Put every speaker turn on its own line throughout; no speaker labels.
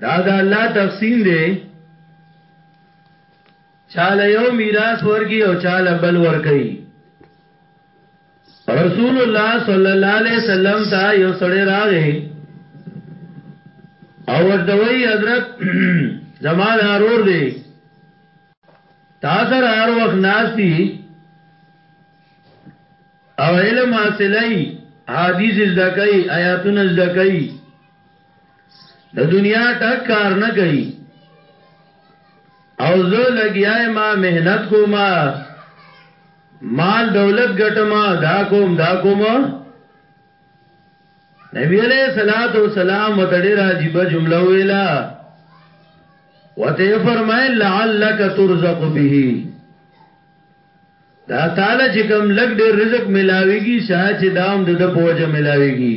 دا د الله تقسیم دی چاله یو میراث ورکی او چاله بل ورکی رسول الله صلی الله علیه وسلم ته یو سړی راغی او ورتوی حضرت زما د ارور دی تاسو هر وخت ناشتي او علم حاصلای حدیث زدکای آیاتونه زدکای د دنیا ټک کار نه کوي او زه لګیاي ما مهنت کوم مال دولت ګټم دا کوم دا کوم نبی علیہ الصلات والسلام وتړي راځي به جمله ویلا وته فرمایل لعلک ترزق به دا تعالی چې کوم لګ ډیر رزق ملاويږي شاید چې داوم د د پوجا ملاويږي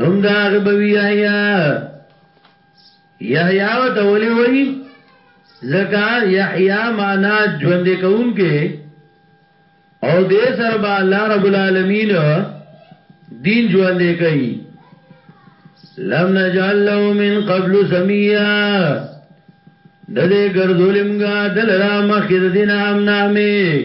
نوم دا غبوی یحیا یحیا و تولی وی زکا یحیا معنا ژوند کون کې او دې سره با الله رب العالمین دین ژوند کوي لم نجعل له من قبل سمیا د دې ګرځولمګه دلرا مخې د دین امنامه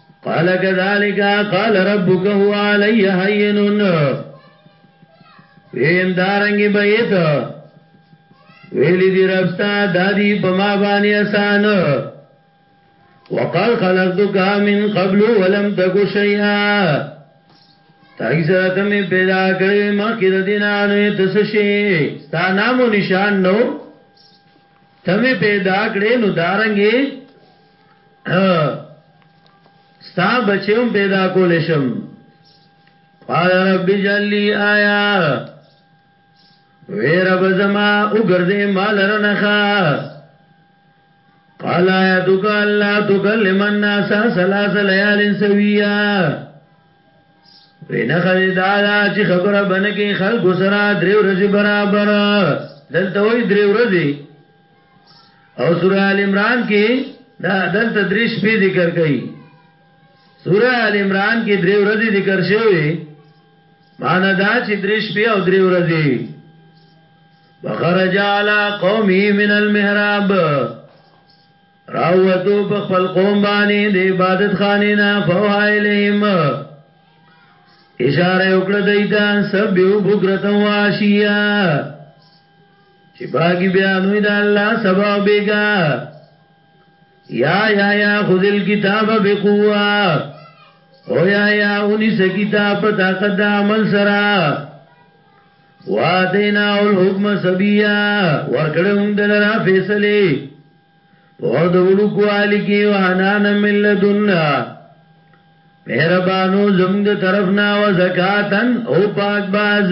قال كذلك قال ربك هو علي هين ویم دارنګي بیت ویلی دی ربستا دادی پما باندې آسان وقال خلقتك من قبل ولم تك شيئا تاګی سره ته می پیدا کړې ما کې د دینانو تس شي ستا نام او نشان نو ته می پیدا کړې نو دارنګي ستا بچیوم پیدا کول شم قال رب جلی آیا وی رب زما او گرزی مال رنخا قال آیا تو کا اللہ تو کلم الناس سلاس لیال سویا وی نخد دادا چی خبر بنکی خلق سرا دریو رزی برابر دلتوی دریو رزی او سوره ال عمران کې دا دل تدریش په ذکر کړي سوره ال عمران کې درې ورځې ذکر شوی معنا دا چې درې شپې او درې ورځې وخرج على قومه من المحراب راوتو په خپل قوم باندې د عبادت خانه نه فوهایلهم اشاره وکړه دایته سب یو بوګرتم واشیا چې باقی بیانوی دا الله سبا بیگا یا یا یا خود الكتاب بقوه او یا یا اونی سه کتاب په طاقت د عمل سره وادینا الحکم سبیا ورکړه موږ دلرا فیصله اور د وړو کوالی کې وحنان من لدنا مهربانو زموږ طرف نه و زکاتن او پاک باز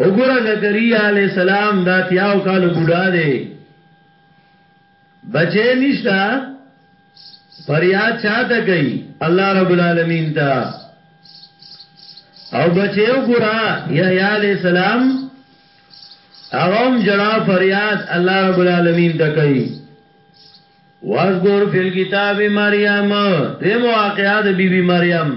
وګوره زکریا علی السلام دا تیاو کالو بوډا دی بچی نشتا فریاد چاته کوي الله رب العالمین ته او بچی وګوره یحیی علی السلام اغم جڑا فریاد الله رب العالمین ته کوي واذکر فی الكتاب مریم دیم واقعات بی بی مریم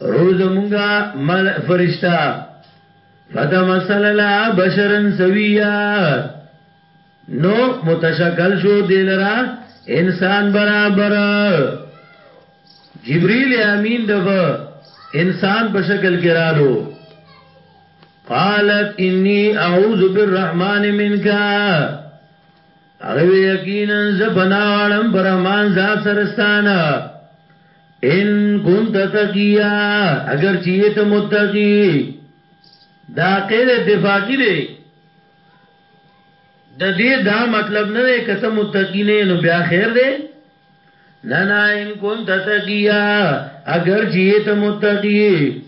روز مونږه مل فرشتہ فتمثل لا بشرن سویا نو متشکل شو دلرا انسان برابر جبريل امين دغه انسان په شکل کې رالو قالت اني اعوذ بالرحمن منك هغه وی یقینا ز پنا غړم پر رحمان ذات سرستان ان كنت تقیا اگر چیه ته متقی دا قید اتفاقی دی د دې دا مطلب نه دی کته متقی نه نو بیا خیر دی نه نه ان كنت تقیا اگر چیه ته متقی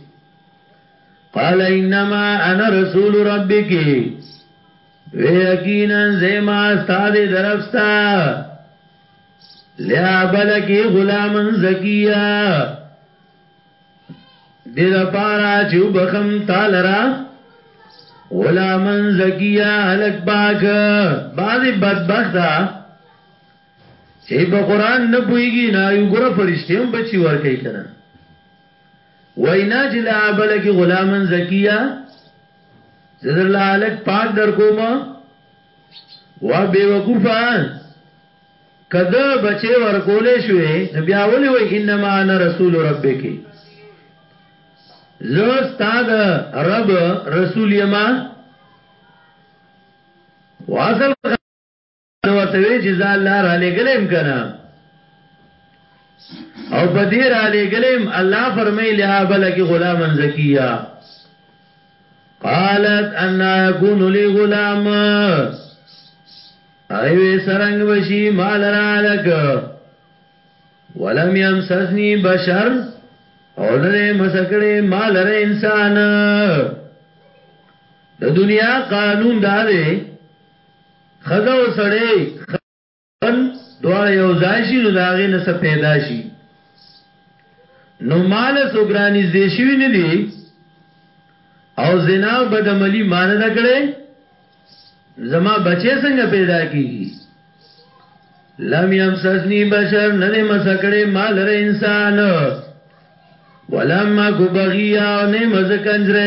قال انما انا رسول ربک وی یقینا زما استاد درفستا لیا بلکی غلامن زکیه دې د پارا چې وبخم تعالی را غلامن زکیه الک باک بعضی بدبختا چې په قران نه پويږي نه یو ګره فرشته هم بچي ور کوي کنه وینا چې لا بلکی غلامن زکیه زه در له الک پاک در کوم وا بے وقوفا کده بچي ورکولې شوې نبي اولي وای انما انا رسول ربک زه استاد رب رسول یما واصل نو ورته وی چې ځان الله را لګلم کنه او په دې را لګلم الله فرمایي له بلک غلام زکیه قالت ان يكون لي غلام ایوه سرنګ بشي مال را لک ولم يمسسني بشر او نه مسکړې مال را انسان د دنیا قانون دا دی خزه او سړی خن دوار یو ځای شي نو داغه نه څه پیدا شي نو مال سوګرانی دې شوی نه دی او زنا او بدعملی مان نه کړي زما بچي څنګه پیدا کیږي لم یمسسنی بشر نه دې مسکړې مال ر انسان ولما کو بغیا او نه مزکنجره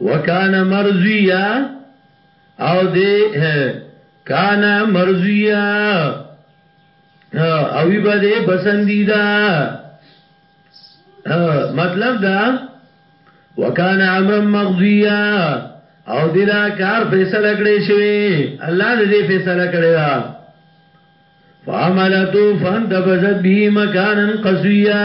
وکانه مرضیه او دې کانه مرضیه او وی بده پسندیده مطلب دا وکانه امر مقضیه او دې دا کار فیصله کړې شوی الله دې فیصله کړی دا فعملتو فانتبذت به مکانا قصویا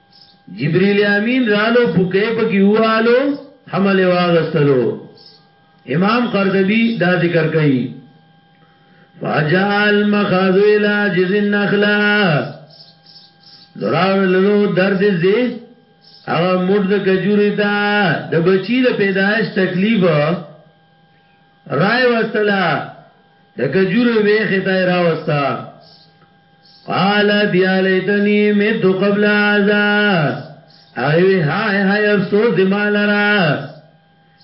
جبريل امين رالو پکې پکې ووالو حمل واغستلو امام قرطبي دا ذکر کوي فجعل مخاذ الى جز النخله دراور لولو درد زی هغه مرد کجوری تا د بچی د پیدایش تکلیف رای وستلا د کجورو ویخه ته راوستا قال بیا لیتنی مت قبل هذا اوی هاي هاي افسوس دی مالرا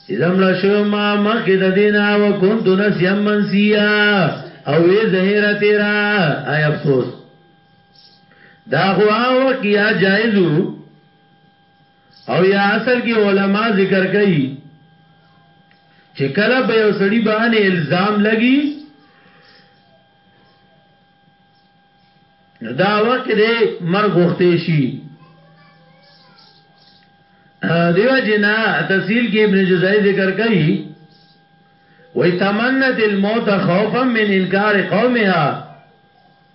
اذا مړ شو ما مخه د دینا او كنت نسيا منسيا او وی زهره تیرا اي افسوس دا خو هغه کیا جایزو او یا اصل کې علما ذکر کوي چې کله به یو سړی باندې الزام لګي نو دا وخت دې مرګ وختې شي دیو جنا تفصیل کې ابن جزائی ذکر کوي وَيَتَمَنَّتِ الْمَوْتَ خَوْفًا مِنْ إِنْكَارِ قَوْمِهَا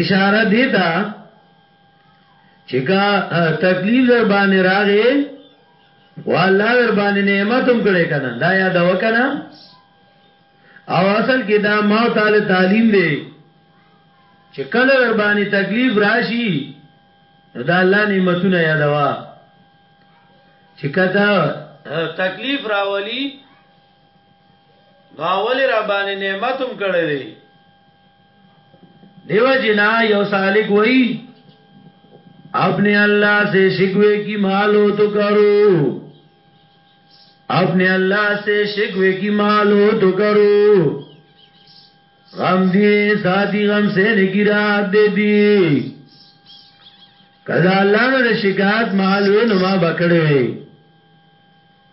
اشاره دی تا چې کا تکلیف در باندې راغې والله در باندې نعمت هم کړې کنه دا یاد وکنه او اصل کې دا ما تعالی تعلیم دی چې کله در باندې تکلیف راشي نو دا الله نعمتونه یادوا چې کته تکلیف راولي نو اولی را باندې نعمت هم کړی دی دیو جنا یو سالک وای اپنے اللہ سے شکوے کی مالو تو کرو اپنے اللہ سے شکوے کی مالو تو کرو غم دی ساتھی غم سے نکی رات دے دی کدا اللہ نو شکایت مالو نما بکڑوی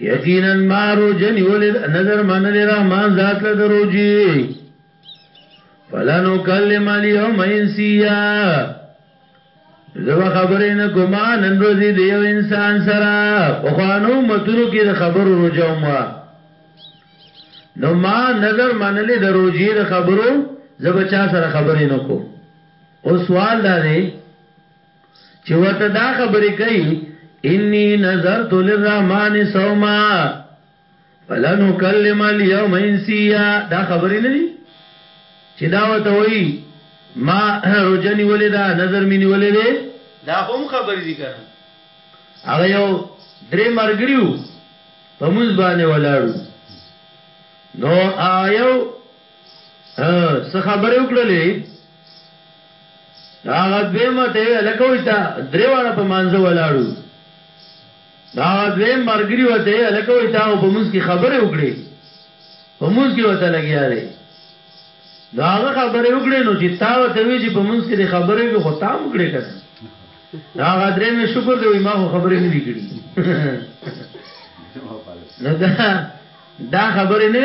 یقینا ما روجه نیولې نظر منلې رحمان ذات له دروجي فلانو کلم الیوم انسیا زبا خبرې نه کوم نن ورځې د یو انسان سره په خوانو متونو کې د خبرو روجوم وا نو ما نظر منلې د روجي د خبرو زبا چا سره خبرې نه کوم او سوال دا دی چې ورته دا خبرې کوي انی نظرت للرحمن صوما فلن اكلم اليوم انسيا دا خبرې نه دي چې دا وته وایي ما روجنی ولې دا نظر مینی ولې ده دا هم خبرې دي کنه هغه یو درې مرګریو په موږ باندې ولاړو نو آیو څه خبرې وکړلې هغه دویمه ته وی لکه وی تا درې واړه په مانځه ولاړو هغه دویم مرګري وته وی لکه وی تا په موږ کې خبرې وکړې په موږ کې وته لګیا دی دا هغه خبرې وکړې نو چې تا وته وی چې په موږ کې د خبرې کې غوتام وکړې کنه دا غدرې مې شکر دی ما خو خبرې نه وکړې نو دا دا خبرې نه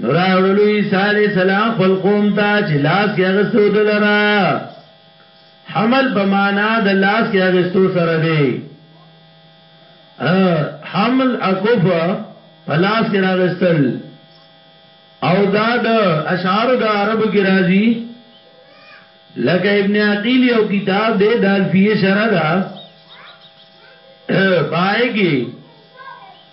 نوراوړلو عیسی علی السلام خپل قوم ته چې لاس کې اغستو دلرا حمل په معنا د لاس کې اغستو سره دی حمل اکوف په لاس کې راغستل او دا د اشعار د عربو کې راځي لکه ابن عقیل یو کتاب دی د الفیه شرح دا پای کې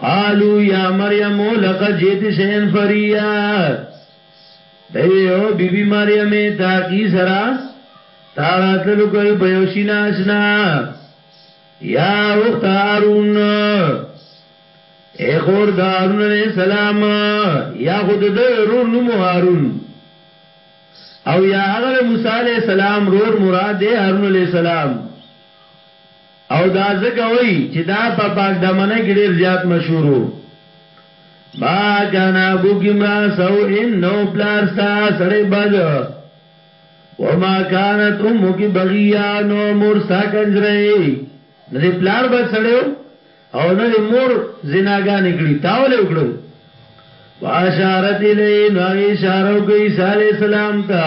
قالو یا مریم لقد جئت شیئا فریا دوی او بی بی مریم تا کی سرا تاراتلو کل بیوشی ناشنا یا اخت هارون اے خور دا هارون علیہ السلام یا خود دا رور نمو هارون او یا اغل موسی علیہ السلام رور مراد دے هارون علیہ السلام او دا ځکه وایي چې دا په پاک دامنۍ کې ډېر زیات مشهور وو. ما کان ابوک امرا سو ان نو پلار ستا سړی بد وما کانت امک بغیا نو مور ستا کنجرې نه دی پلار بد سړیو او نه دی مور زناګان کړي تاول وکړل واشارت الی نو اشاره کوي صالح السلام ته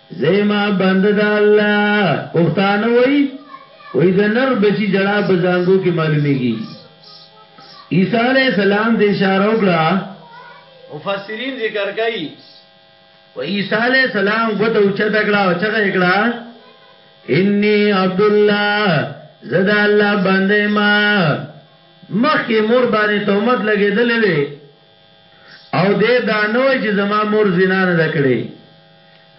زما بنده د الله پښتانه وای وای د نر بچی جړا په زانګو کې معلومیږي عیسی علی السلام د اشاره وکړه مفسرین ذکر کوي و عیسی علی السلام غوته اوچا تکړه او چغه کړه انی عبد الله زدا الله باندې ما مخکې مور باندې تومت لګېدلې او دې دا نه وای چې زما مور زنا نه ده کړې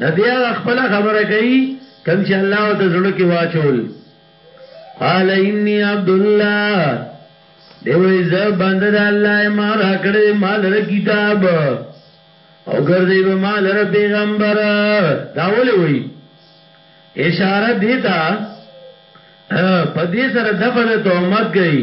نه دی هغه خپل خبره کوي کوم چې الله او ته زړه کې واچول قال انی عبد الله دی وای ز بنده د الله ما را کړې مال ر کتاب او ګرځي به مال ر پیغمبر دا ولې وای اشاره دیتا په دې سره دغه تهمت گئی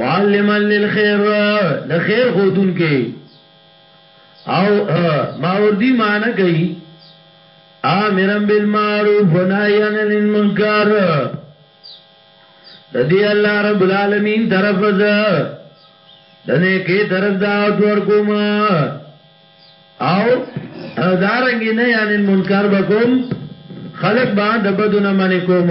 معلما للخير د خیر خودون کې او ماوردی معنی کوي امرم بالمعروف ونهی عن المنکر د دې الله رب العالمین طرف زه د نه کې طرف دا ور کوم او دارنګ نه یعنی منکر بکوم خلق باندې بدونه منی کوم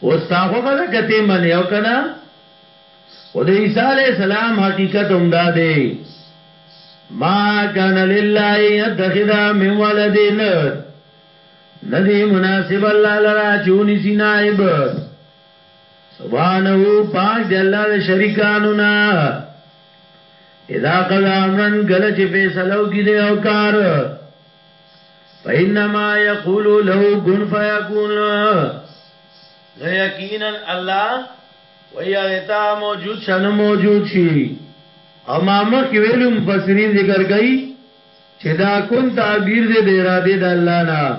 اوس تا خوخه ده کته منی او کنه خود عیسی علیہ السلام حقیقت هم دا دی ما کان لله یتخذ من ولدین ندی مناسب الله لرا چونی سی نائب سبحانه پاک دی الله د شریکانو نه اذا قضا امرن گل چې فیصلو کی دی او کار فإنما يقول له كن فيكون
یقینا الله ویا غتا موجود
شنه موجود شي او ما مخ ویلو مفسرین ذکر کوي چې دا کون تعبیر دې د اراده د الله نه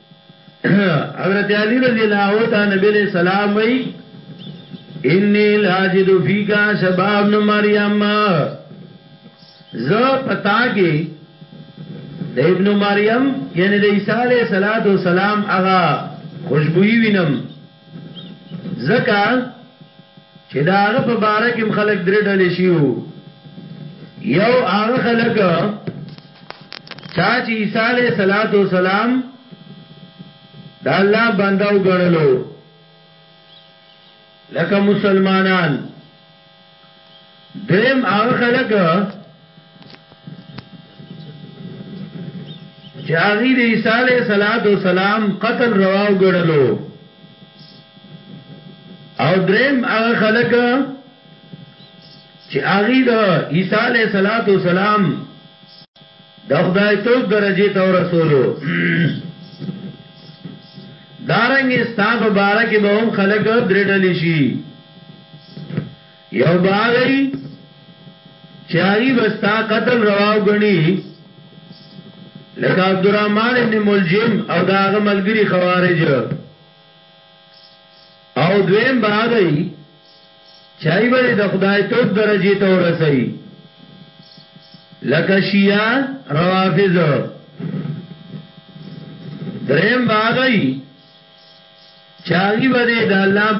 حضرت علی رضی اللہ عنہ تا نبی علیہ السلام وی انی لاجد فیکا شباب نو مریم ز پتا کی د ابن مریم یعنی د عیسی علیہ السلام هغه خوشبوئی وینم ځکه چې دا هغه په باره کې خلک درې ډلې شيو یو هغه خلک چا چې عیسی علیه صلوات و سلام دا الله بنداو غنلو لکه مسلمانان دویم هغه خلک چې هغه د عیسی علیه السلام قتل روا وګڼلو او دریم هغه خلک چې هغه د عیسی علیه السلام د خدای توب درجې ته ورسولو دارنګ ستا په باره کې به هم خلک درې ډلې شي یو باغی چاغي بستا قتل رواو غني لکه عبدالرحمن ابن ملجم او داغه ملګری خوارج او دویم به هغه وي چې هغوی به یې د خدایتوب درجې ته ورسوي لکه شیعه روافض دریم به هغه وي چې هغوی به یې د الله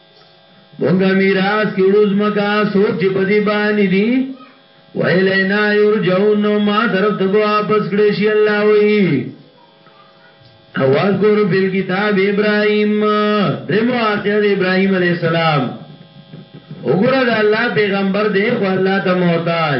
مونږه میراث کړو زمکا سوک چې بدی باندې دي ویلینا یرجعون نو ما طرف ته واپس کړی شي الله وی اواز ګور په کتاب ابراهیم دمو ارته ابراهیم علی السلام وګوره د الله پیغمبر دی خو الله ته محتاج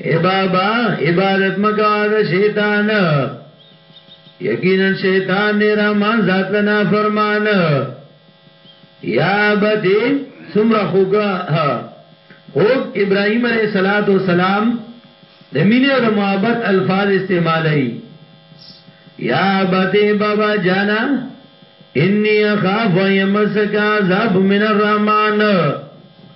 ابابا عبادت مکوا د شیطان یقینا شیطان نه را مان ذات لنا فرمان یا بتی سمرا خوګه خوب ابراهیم علیہ الصلات والسلام د مینې او د محبت الفاظ استعمالي یا بتی بابا جانا انی اخاف یمسک عذاب من الرحمن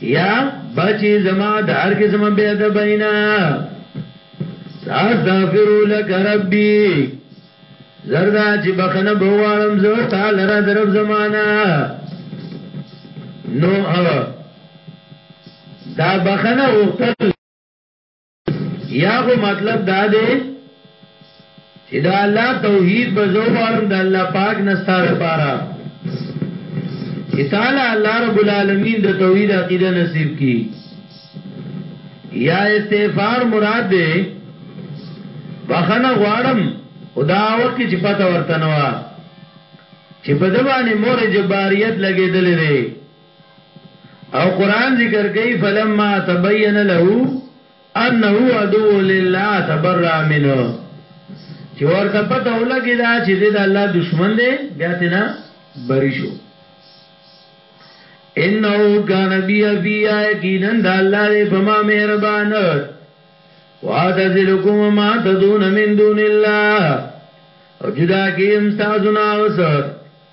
یا بچی زما د هرګز ما بیا د بینا استغفر لك ربي زردا چې بخنه بوغواړم زه تعالی را درب زمانہ نو دا بخنه وختل یا خو مطلب دا دی چې دا الله توحید بزوارم د الله پاک نستاره پاره چې تعالی الله رب العالمین د توحید عقیده نصیب کی یا استغفار مراد دی بخنه غواړم خدا وخت چې پته ورته نوا چې په دبانې مور جباریت لګېدلې او قران ذکر کوي فلما تبين له انه عدو لله تبرأ منه چې ورته پته ولګی دا چې د الله دشمن دی بیا ته نه بری شو انه کان بیا بیا یقینا د الله دې په ما مهربان واتذلکم ما تدون من دون الله او جدا کیم تاسو نه اوسه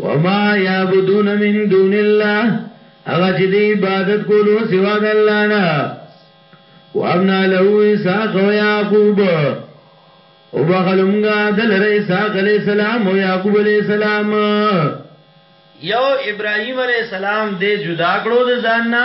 وما يعبدون من دون الله هغه چې دی عبادت کولو سوا د الله نه وابنا له اسحاق او يعقوب او بخلمغا دلر اسحاق عليه السلام او يعقوب عليه السلام
یو ابراهيم عليه السلام دې جدا کړو د ځان نه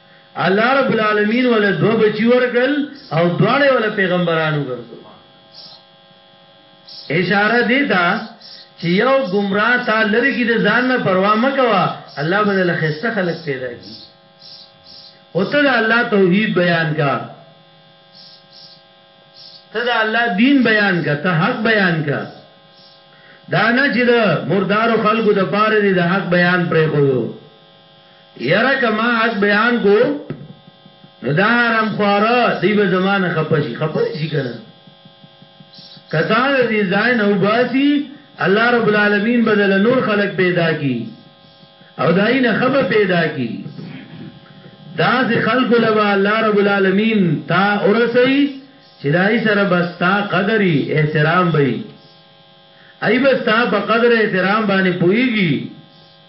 الله رب العالمین ول دو بچی ورکړل او دواړه ول پیغمبرانو ګرځول اشاره دی تا چې یو گمراه تا لری کی د ځان نه پروا مکوا الله بدل خسته خلق پیدا کی او ته د الله توحید بیان کا ته د الله دین بیان کا ته حق بیان کا دا نه چې د مردارو خلکو د پاره دی د حق بیان پرې کوو یره که ما حق بیان کو نو دا حرام خواره دی به زمانه خپشي خپشي شي کنه کتا دې ځای نه وباسي الله رب العالمین بدل نور خلق پیدا کی او دای نه خبر پیدا کی دا سه خلق لبا الله رب العالمین تا اورسي چې دای سره بستا قدرې احترام وي ای بستا په قدر احترام باندې پويږي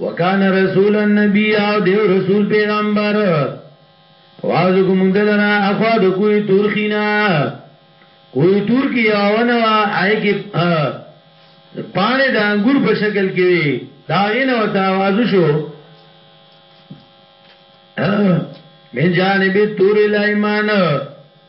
وکانا رسول النبی او دیو رسول پیغمبر واز کوم دلرا اخوا د کوی تورخینا کوی تور کی یاونه وا آی کی پانه د انګور په شکل کې وی داغه نو ته आवाज شو من جانب تور الایمان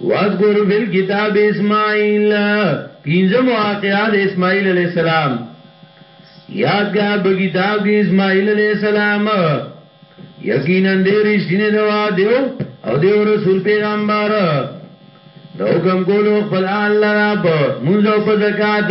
واذکر فی الكتاب اسماعیل پینځم واقعات اسماعیل علیہ السلام یاد کا په کتاب کې اسماعیل علیہ السلام یقینا دې رښتینه دوا دیو او دیو رسول پیغمبر د حکم کولو خپل الله را په منځو په زکات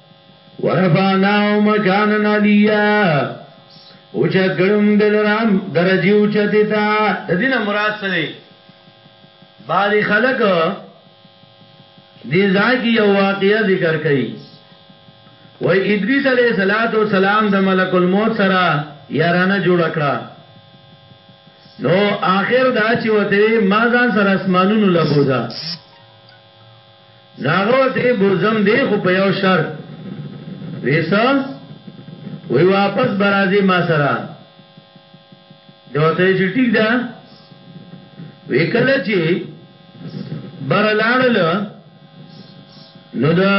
ورفعناه مکانا علیا او چت کړو موږ دلرام درجه او چته تا
د دینه مراد څه دی
بعض خلک دې ځای کې یو واقعیا ذکر کړي وای ادریس علیه الصلاۃ والسلام د ملک الموت سره یارانه جوړ کړه نو آخر دا چې وته ما ځان سره اسمانونو لبوزا زاغه وته بوزم دی خو په یو شرط ویسا وی واپس برازي ما سره دوته چې ټیک ده وکړه چې برلاړل نو دا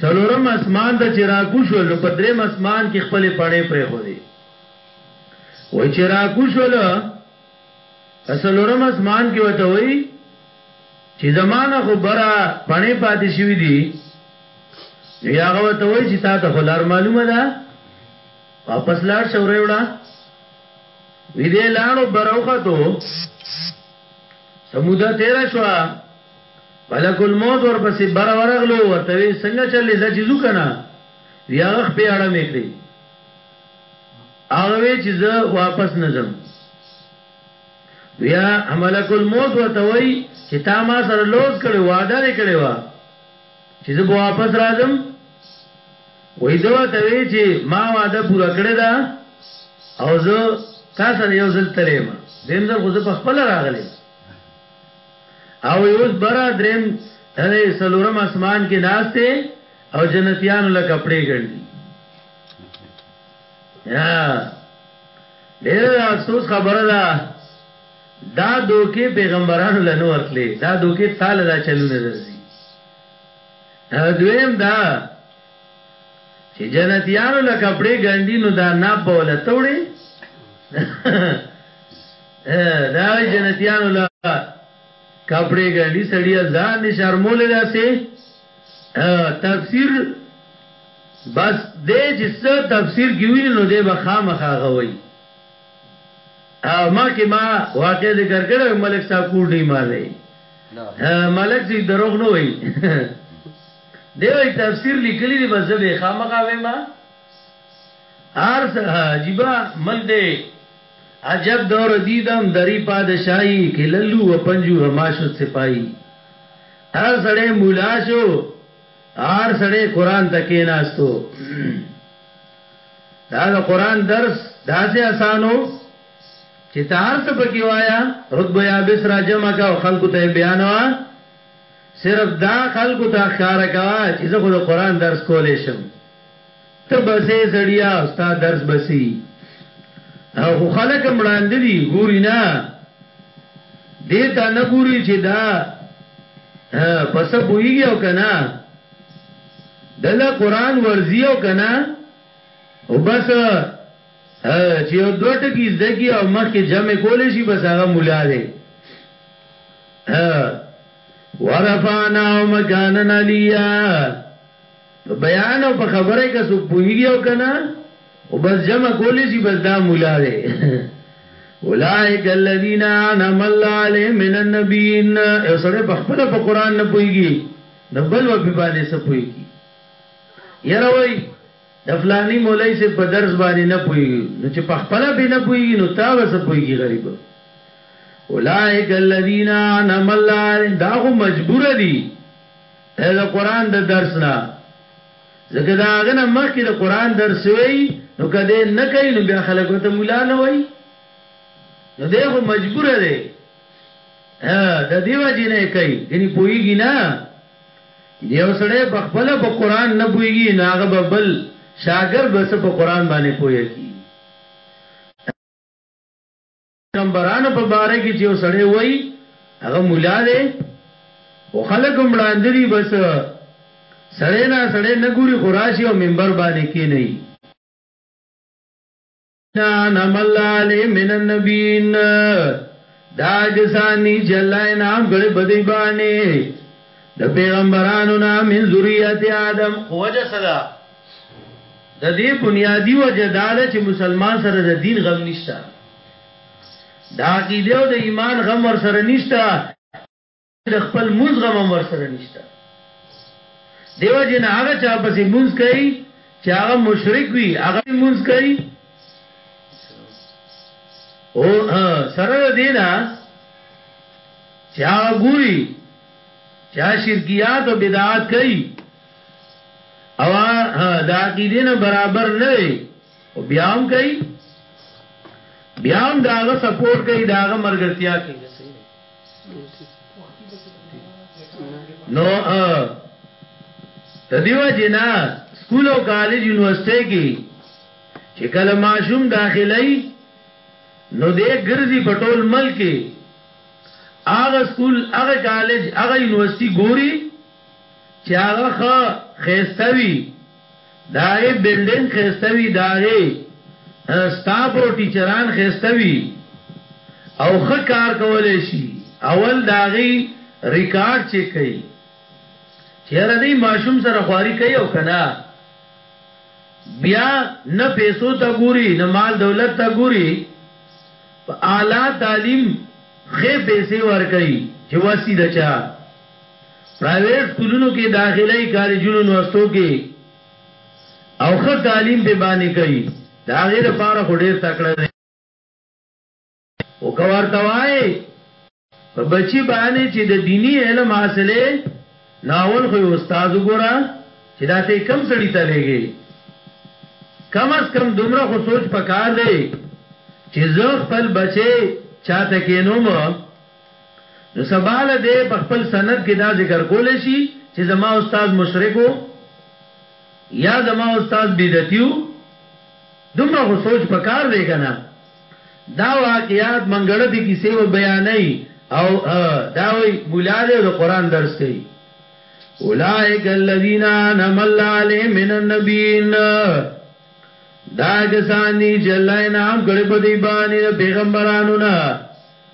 سلورم اسمان ته چې راکو شو نو په دریم اسمان کې خپل پړې پرې خو دی وای چې راکو شو څلورم اسمان کې وته وی چې زمانہ خو برا پڼې پاتې شوې دي یا هغه وته وی چې تا ته خلار معلومه ده واپس لاړ شو ریوړه وی دې لاړو بروخه ته سموده تیر شو ملک الموت ورپسې بر ورغلو ورته څنګه چلې زجزو کنه بیا غخ په اړه میکړي هغه وی چې زه واپس نه ځم بیا ملک الموت ورته وای چې تا ما سره لوز کړي وعده دې کړي وا چې زه به واپس راځم وې دا ته وی چې ما وعده پوره کړې ده او زه تا سره یو ځل تلم دیم ځل خو زه په خپل راغلم او یوز برا دریم سلورم اسمان کې ناشته او جنتیان له کپڑے ګڼي یا ډیر افسوس خبره ده دا دوکي پیغمبرانو لنه ورتلې دا دوکي تعالی دا چلونه درځي دویم دا چې جنتیانو له کپڑے ګنډي نو دا نه بوله توړي دا جنتیانو له کپڑے ګنډي سړیا ځان نشرمول لاسه تفسیر بس دې چې څه تفسیر کې ویني نو دې به خامخا غوي او ما کې ما واقع ذکر کړو ملک صاحب کوړ نه ماري ملک سي دروغ نه وای دی وای تفسیر لیکلی دی بس به خامخا وې ما هر څه عجیب مل دی عجب دور دیدم دری پادشاهی که للو و پنجو هما شد سپاهی هر سړی مولا شو هر سړی قران ته کیناستو دا د قران درس داسې اسانو چې ته هر څه پکې وایا رتبه یا بسرا جمع کا او خلکو ته بیانوا صرف دا خلکو ته ښکارا کا چې زه خو د قران درس کولې شم ته به څه سړیا ستا درس به څه وي هغه خو خلک هم ړاند دي ګوري نه دې ته نه ګوري چې دا پس پوهیږي او که نه دله قرآن ورځي او که نه او بس چې یو دوه ټکي زده کړي او مخکې جمع کولی شي بس هغه ملا دی ورفعناه مکانا علیا په بیان او په خبره که څوک پوهیږي او کنه او بس جمع کولی شي بس دا مولا دی اولائک الذین انعم الله علیهم من النبیین یو سره په خپل په قران نه پويږي نو بل و په باندې څه پويږي یره وای د فلانی مولای سے په درس باندې نه پويږي نو چې په خپل به نه پويږي نو تا به څه پويږي غریب اولائک الذین انعم الله علیهم دا خو مجبور دي اې د قران د درس نه ځکه دا هغه نه مخکې د قران درس وی نو کده نه کوي نو بیا خلک ته مولا نه وای نو دغه مجبور دی د دیو جنې کوي غني پويږي نه یو سړی په خپل په قران نه پويږي نه هغه ببل شاګر بس په قران باندې پويږي پیغمبرانو په باره کې چې یو سړی وایي هغه مولا دی او خلک هم ړانده دي بس سړی نا سړی نه ګوري خو راشي او منبر باندې کېنوي نعم الله علی من النبیین دا کسانی چې الله انعام کړي بدی باندې د پیغمبرانو نه من ذریات آدم
خوجه صدا
د دې بنیادي وجه دا ده چې مسلمان سره د دین غم نشته، د عقیدې او د ایمان غم ورسره نشته، د خپل لمونځ غم هم ورسره نشته. دیو جن هغه چا پسې مونږ کوي چې هغه مشرک وي هغه مونږ کوي او سره دینا چا ګوري چا شرکیات او بدعات کوي او دا عقیده نه برابر نه وي او بیا هم کوي بیا هم داغه سپورټ کوي داغه مرګرتیا کوي نو د دیو جنا سکول او کالج یونیورسيټي کې چې کله ماشوم داخلي نو دې ګرځي پټول ملک هغه سکول هغه کالج هغه یونیورسيټي ګوري چې هغه خو خسته وي دا غي بلډینګ خسته وي دا غي سټاف او ټیچران خسته وي او خه کار کولای شي اول دا غي ریکارډ چیک کړي چیرې دې ماشوم سره خواري کوي او کنه بیا نه پیسو ته ګوري نه مال دولت ته ګوري په اعلی تعلیم خې پیسې ور کوي چې وسی دچا پرایویټ سکولونو کې داخله ای کالجونو نوستو کې او خه تعلیم په باندې کوي دا غیر لپاره خو ډیر تکړه دی او کوارته وای په بچی باندې چې د دینی علم حاصله ناول خو استاد وګوره چې دا ته کم سړی ته لګي کم از کم دومره خو سوچ پکار دی چې زه خپل بچي چاته کینوم نو سبا له دې په خپل سند کې دا ذکر کولی شي چې زما استاد مشرک وو یا زما استاد بدعتي وو دومره خو سوچ پکار دی کنه دا واقعیات منګړه دي کیسې و بیانې او دا وی مولا دې د قران درس کوي اولائک الذین انعم الله علیهم من النبیین دا کسان دي چې الله انعام کړی په دې باندې پیغمبرانو نه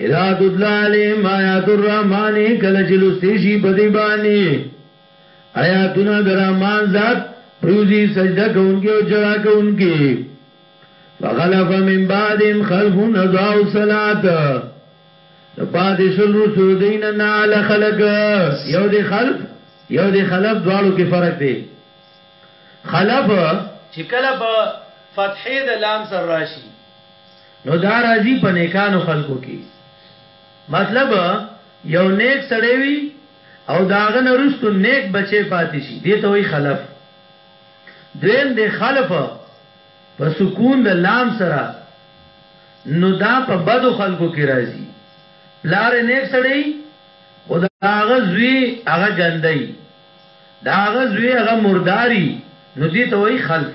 اذا تدلا علیم آیات الرحمن کله چې لستی شي په دی باندې آیاتونه درحمان ذات پریوزی سجده کوونکی او جړا کوونکی فخلف من بعدهم خلف نضاع الصلات پادشل رسول دین نه علی خلق یو دی خلف یو دی خلف دواړو کې فرق دی خلف
چې کله په فتحې د لام سره راشي
نو دا راځي په نیکانو خلکو کې مطلب یو نیک سړی وي او داغه نرستو نیک بچي پاتې شي دي ته وي خلف دویم د خلف په سکون د لام سره نو دا په بدو خلکو کې راځي پلار نیک سړی خدا هغه زوی هغه ګندای دا هغه زوی هغه مرداري نو دي ته وي خلف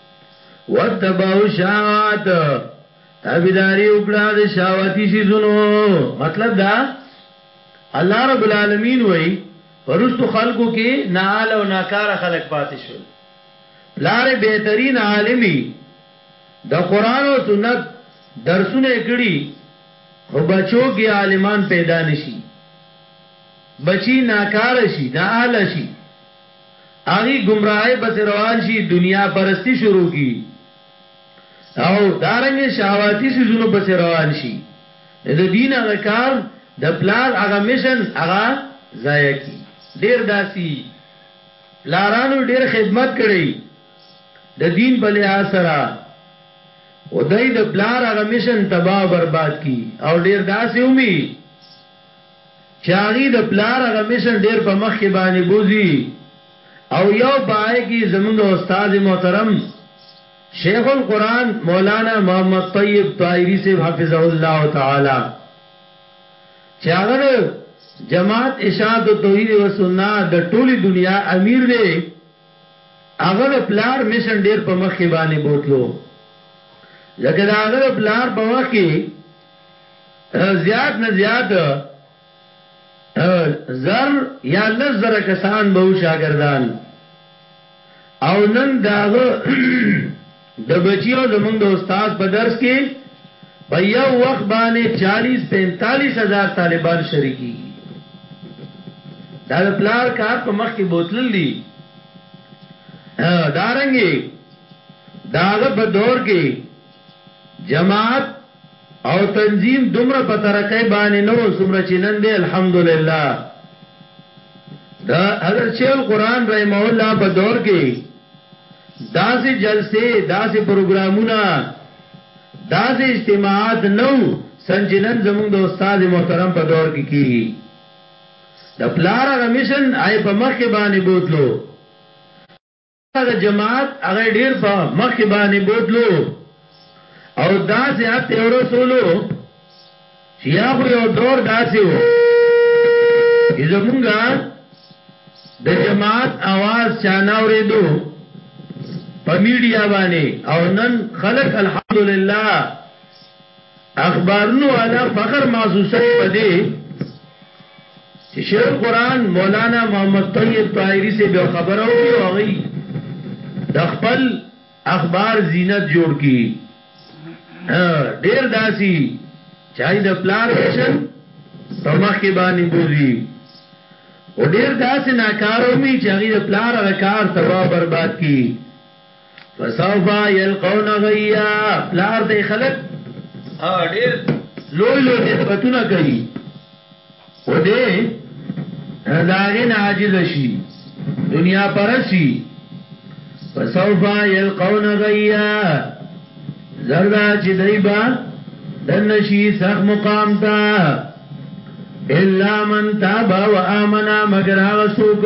وتبعوا الشهوات تابعداري وکړه د شهواتي سيزونو مطلب دا الله رب العالمین وای ورستو خلقو کې نااله او ناکاره خلق پاتې شو لار بهترین عالمی د قران او سنت درسونه کړي خو بچو کې عالمان پیدا نشي بچی ناکاره شي نااله شي هغی گمراهی بس روان شي دنیا پرستی شروع کی او دارنګ شهواتی سيزونو بس روان شي د دین هغه کار د پلار هغه مشن هغه ضایع کی ډیر داسی لارانو ډیر خدمت کړي د دین په لحاظ سره او دای د پلار هغه مشن تباہ برباد کی او ډیر داسی اومي چې هغوی د پلار هغه مشن ډېر په مخکې باندې بوځي او یو په هغه کې زموږ استاد محترم شیخ القرآن مولانا محمد طیب طاهري صاحب حفظه الله تعالی چې هغه د جماعت اشاعت توحید و سنت د ټولي دنیا امیر دی هغه د پلار مشن ډیر په مخ کې باندې بوتلو لکه دا هغه د پلار په وخت کې زیات نه زیات زر یا لس زره کسان به شاګردان او نن داغه د بچیو زمونږ د استاد په درس کې په یو وخت باندې 40 45 هزار طالبان شریکي دا د پلار کار په مخ کې بوتل دي دارنګي داغه په دور کې جماعت او تنظیم دومره په ترقی باندې نو سمره چې نن دی الحمدلله د حضرت شیخ القرآن رحمه الله په دور کې داسې جلسې داسې پروګرامونه داسې اجتماعات نو سنجنن زموږ د استاد محترم په دور کې کیږي د پلار غمیشن آی په مخ کې باندې بوتلو هغه جماعت هغه ډیر په مخ باندې بوتلو او داسې هته ورسولو چې یا خو یو دور داسې و چې زمونږه د جماعت आवाज چانه اوریدو په میډیا باندې او نن خلک الحمدلله اخبارونو والا فخر محسوس کوي په دې چې شیخ القرآن مولانا محمد طیب طاهری سے به خبره وکړي او هغه د خپل اخبار زینت جوړ کی ډیر داسي چای د پلار شن په مخ کې باندې بوزي او ډیر داسې ناکارومي چې هغه د پلار هغه کار تباہ برباد کی فسوفا یلقون غیا پلار دی خلق ها ډیر لوی لوی نسبتونه کوي و دې داغه ناجز شي دنیا پرسی فسوفا یلقون غیا زردا چې دایبا دنشي سخ مقام تا الا من تاب و امنا مگر هغه څوک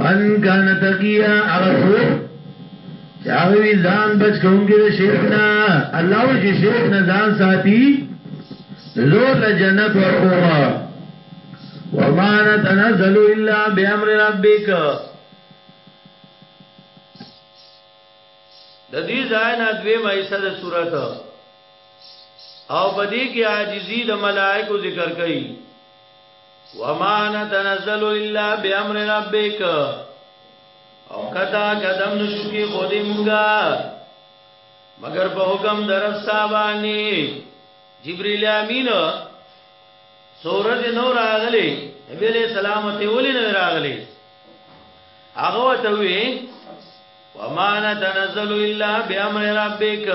من کان تقیا هغه څوک چې هغه وی ځان بچ کوونکی د شرک نه الله او چې شرک نه ځان ساتي زور له جنت ورکوما وما نتنزل الا بامر ربک
د دې ځای نه دوی مېسه د صورت او بدی کې عاجزی د ملائکو ذکر کړي وما نتنزل الا بامر ربک او کتا قدم نشو کی خودی مونږه مگر په حکم درف صاحبانی جبرئیل امین سورج نور راغلی نبی علیہ السلام ته ولې نه راغلی هغه وته وی وما نتنزل الا بامر ربک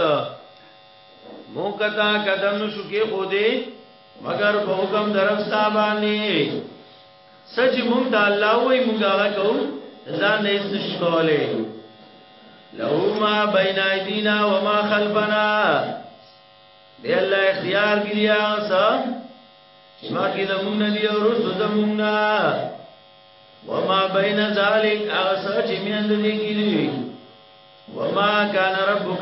مو کتا قدم نشو کی خودی مگر په حکم درف ستا باندې سچ مونږ ته الله وای مونږ هغه کو ځان نه هیڅ نشو کولای له ما بین ایدینا و ما خلفنا دی الله اختیار کړیا سا چې ما کې زمونږ نه دی او رسو زمونږ نه و ما بین ذالک هغه سچ میند دی کیږي و ما کان ربک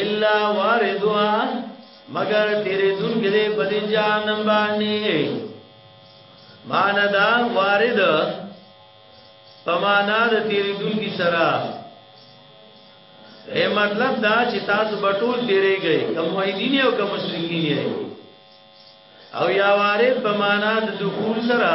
الا واردها مگر تیرې دن کې دې په دې جهنم باندې
معنا دا وارد په معنا د تیرې دن کې سره اے مطلب دا چې تاسو بټول تیرې گئے کوم وایدین او کوم مشرکین یې او یا وارد په معنا د دخول سره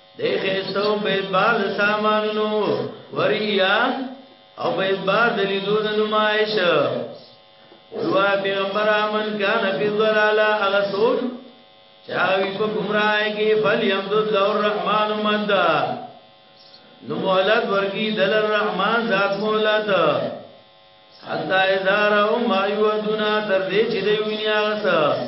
د خېستو په اعتبار د سامانونو وریا او په اعتبار د لیدو د نمایش ولوا پیغمبر امن کان فی ضلالا اغسول چاوی په گمراهی کې فل یمدد له الرحمن مند نو مولد ورکی دل الرحمن ذات مولد حتا اذا راو ما یودنا تر دې چې دی ویني هغه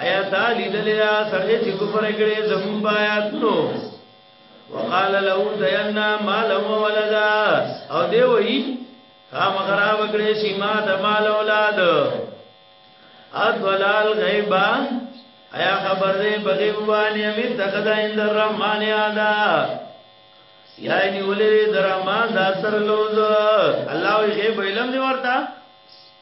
ایا تا لیدلې دا سړی چې کفر کړي زمون بیات نو وقال له تینا مال او ولدا او دی وی خام خراب کړي شي ما د مال اولاد ادلال غیبا ایا خبر دې بغیب باندې امي تخدا اند الرحمن ادا یا دی ولې درما دا سر لوز الله غیب علم دی ورته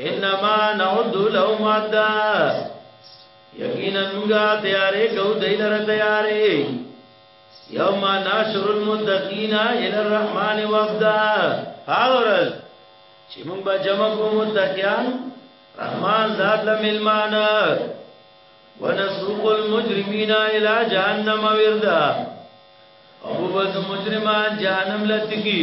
انما نعد لهم عدا یقینا موږ تیارې کو دای لره تیارې یوم ناشر المتقین الی الرحمن وفدا اورز چې موږ به جمع کو متقیان رحمان ذات لملمان ونسوق المجرمین الی جهنم وردا او بس مجرمان جهنم لتکی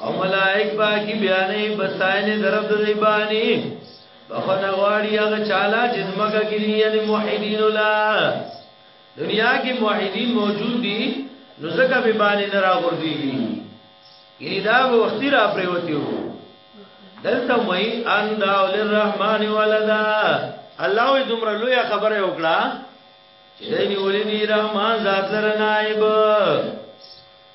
او ملائک باقی بیانې بسائل درب د دی باندې بخنه غواړي هغه چاله چې زمګه کې دي یعنی موحدین ولا دنیا کې موحدین موجود دي نو زکه به باندې نه راغورځي یعنی دا وختي را پریوتی وو دلته وای ان دا للرحمن ولدا الله وي دومره لوی خبره وکړه چې دی نیولې دی رحمان ذات
لره نائب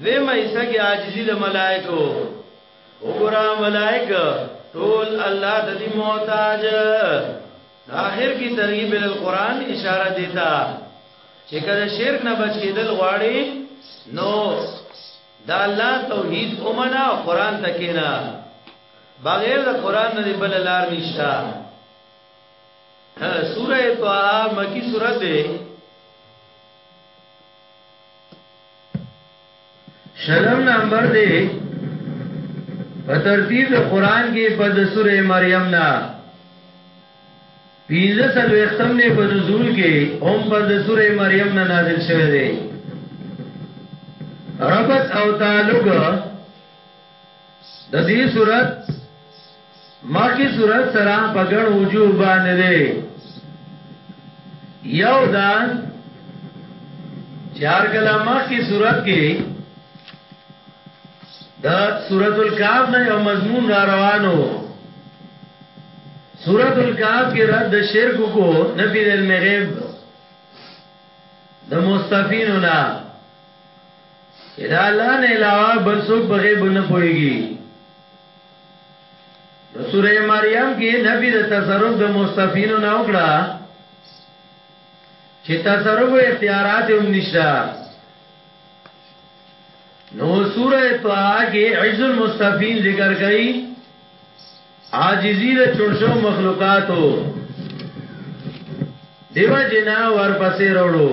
دویمه حصہ کې عاجزی د ملائکو وګوره ملائک ټول الله د دې محتاج اخر کې ترغیب ال قران اشاره دیتا چې کله شرک نه بچ کېدل غواړي نو دا الله توحید اومنا قران تکینا بغیر د قران نه بل لار نشتا سوره طه مکی سوره ده
شلم نمبر دی په ترتیب د قران کې په د سوره مریم نه پینځه سلو ختم نه په نزول کې هم په د سوره مریم نه نازل شوی دی ربط او تعلق د دې صورت مخکې صورت سره په ګڼ وجوه باندې دی یو دا چې هر کله مخکې صورت کې د سورۃ الکهف نه یو مضمون را روانو سورۃ الکهف کې رد شرک کو نبی المغیب د مستفینو نه دا الله نه علاوه بل څوک په غیب نه پويږي نو سوره مریم کې نبی د تصرف د مستفین نه وکړه چې تصرف او اختیارات هم نشته نو سوره طه کې عجز المستفین ذکر کړي عاجزی د چړشو مخلوقاتو دیو جنا ور پسې وروړو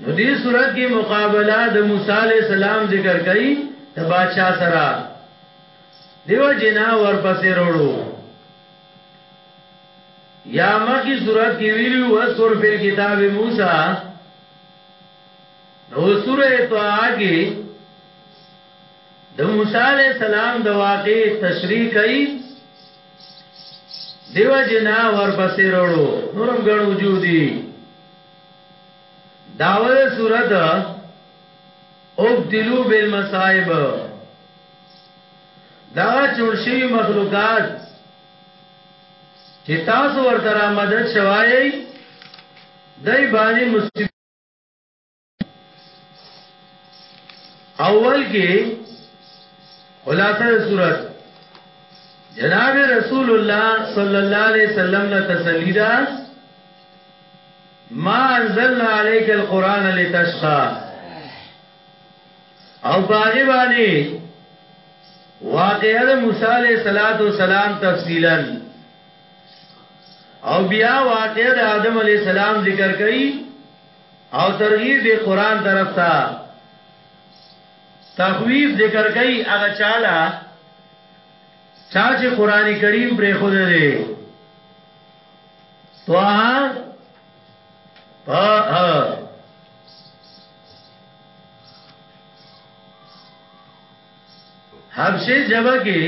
نو دې صورت کې مقابله د موسی علی السلام ذکر کوي د بادشاہ سره دیو جنا ورپسې وروړو یا مخی صورت کې ویلو وذکر فی الكتاب موسی نو سوره طه کې د موسی علی السلام د واقع تشریح کوي دیو جنا ورپسې وروړو نورم غن وجودي داوه ده صورت ابتلو بالمصائب دغه چون شوی مخلوقات چې تاسو ورته را مدد شوایي دای باندې مصیبت اول کې خلاصه صورت جناب رسول الله صلی الله علیه وسلم لا تسلیدا ما انزلنا عليك القرآن لتشقى او باغی باندې واقعه د موسی علیہ الصلات والسلام تفصیلا او بیا واقعه د آدم علیہ السلام ذکر کړي او ترغیب د قران طرف ته تخویف ذکر کړي هغه چاله چا چې قران کریم پرې خو دې طه طه حبشي جبا کې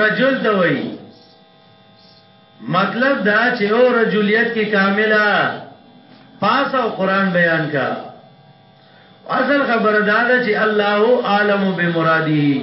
رجل ته وایي مطلب دا چې او رجولیت کې کامله پاس او قران بیان کا اصل خبره دا ده چې الله عالم بمراده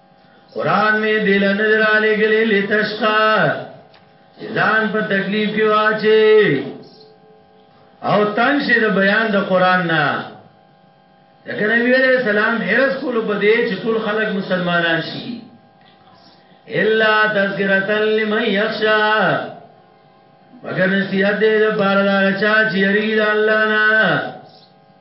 قران می دل نه درالګلې لتشقا ځان په تکلیف کې واچي او تنشه د بیان د قران نه لکه نبی علیہ السلام حرس کولو په دې چې ټول خلک مسلمانان شي الا تذکرتا لمن یخشا مگر نصیحت دې د بار دا چا چې یری د الله نه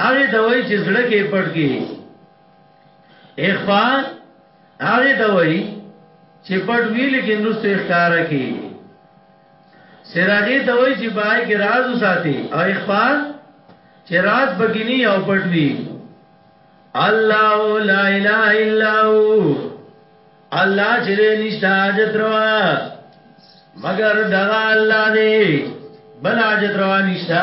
هغه ته وای چې زړه کې پټ کې اخفا هغه ته وای چې پټ وی لیکن رسته اخکار کې سراغه ته وای چې بای کې راز وساتي او اخفا چې راز بګینی او پټ وی الله لا اله الا هو الله چې نشته حاجت روا مگر دغه الله دی بل حاجت روا نشته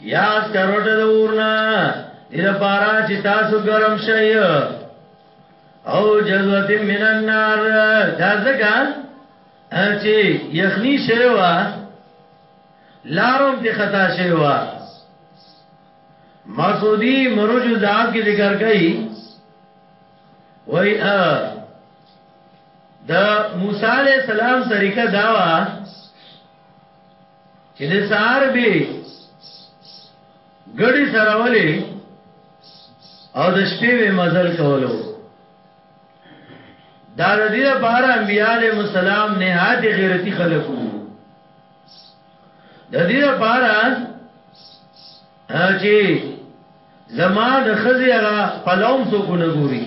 یا سکروټه د اورنا دې لپاره چې تاسو ګرم شئ او جزوت من النار دا ځکه چې یخنی شوی و لارم ته خطا شوی و مسعودی مروج الذهب کی ذکر کړي وای ا د موسی علی السلام طریقه داوا چې د سار به ګډي سره ولې او د شپې به مزل کولو دا د دې لپاره انبياله مسالم نهایت غیرتی خلقو د دې لپاره چې زما د خزي هغه پلوم سو کو نه ګوري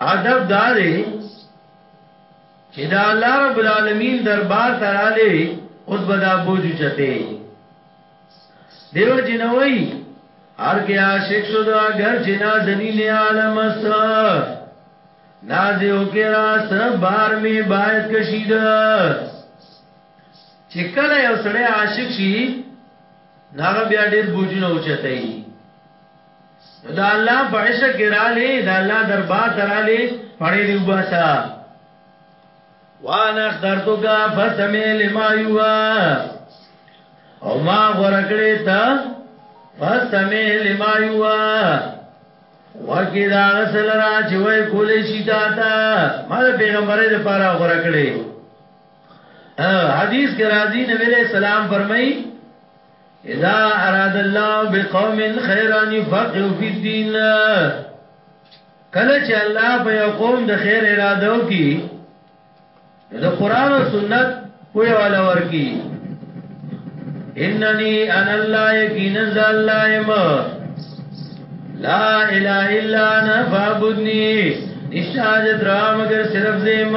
ادب دار چې دا الله رب العالمین دربار تراله اوس بدا بوجو چته دیو جنوي هر کې عاشق شو دا گھر چې نازنین عالم است نازیو کې راس بار می باید کشید چې کله یو سړی عاشق شي ناغه بیا ډیر بوجونه اوچتای د الله په عشق کې رااله د الله دربار ته رااله پړې دی وباسا وانا اخترتک فسمع لما یوا او ما ورکړې ته فسمع لما یوا ورکی دا غسل را چې وای کولې شي تا ته ما پیغمبرې د پاره ورکړې حدیث کې راځي نبی له سلام فرمایي اذا اراد الله بقوم خيرا يفقه في الدين کله چې الله په یو قوم د خیر اراده وکي د قران او سنت کوی والا ورکی انني انا الله یقینا ذالایم لا اله الا انا فعبدني نشاجت را مگر صرف زیم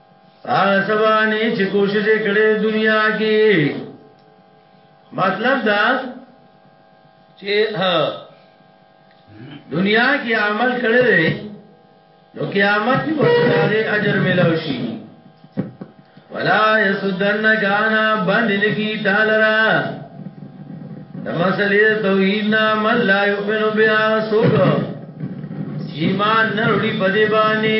هغه سبانی چې کوشش کړي دنیا کې مطلب دا چې دنیا کې عمل کړي دي نو قیامت کې ورته اجر ملو شي ولا يسدن غانا باندې کی تعالی را دمسلې توحید نام لا یؤمن بها سوګ ایمان نړی په دی باندې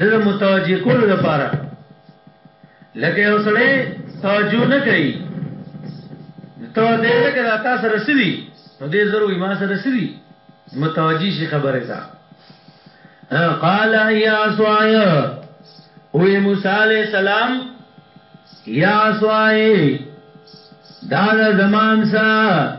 دده متوجه کولو د پاره لکه یو سړی توجه نه کوي ته ورته لکه دا تا سره سدي نو دې زرو ما سره سدي متوجه شي خبره تا قال یا سوای او موسی علی السلام یا سوای دا زمان سره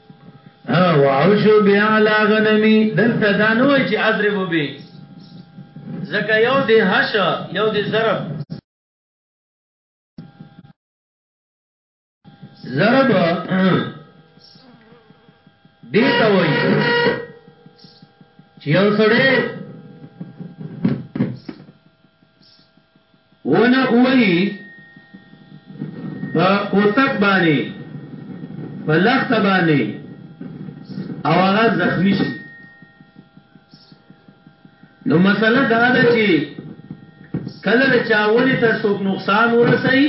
او عوشو بیا علا غنمی دلته دا نه وای چې اضربو بی زکه یو دی حش یو دی ضرب ضرب دیتا وای چې یو سړی ونه ووی په کوتک باندې په لخت باندې او هغه زخمی شي نو مسله دا ده چې کله چاونی ته څوک نقصان ورسي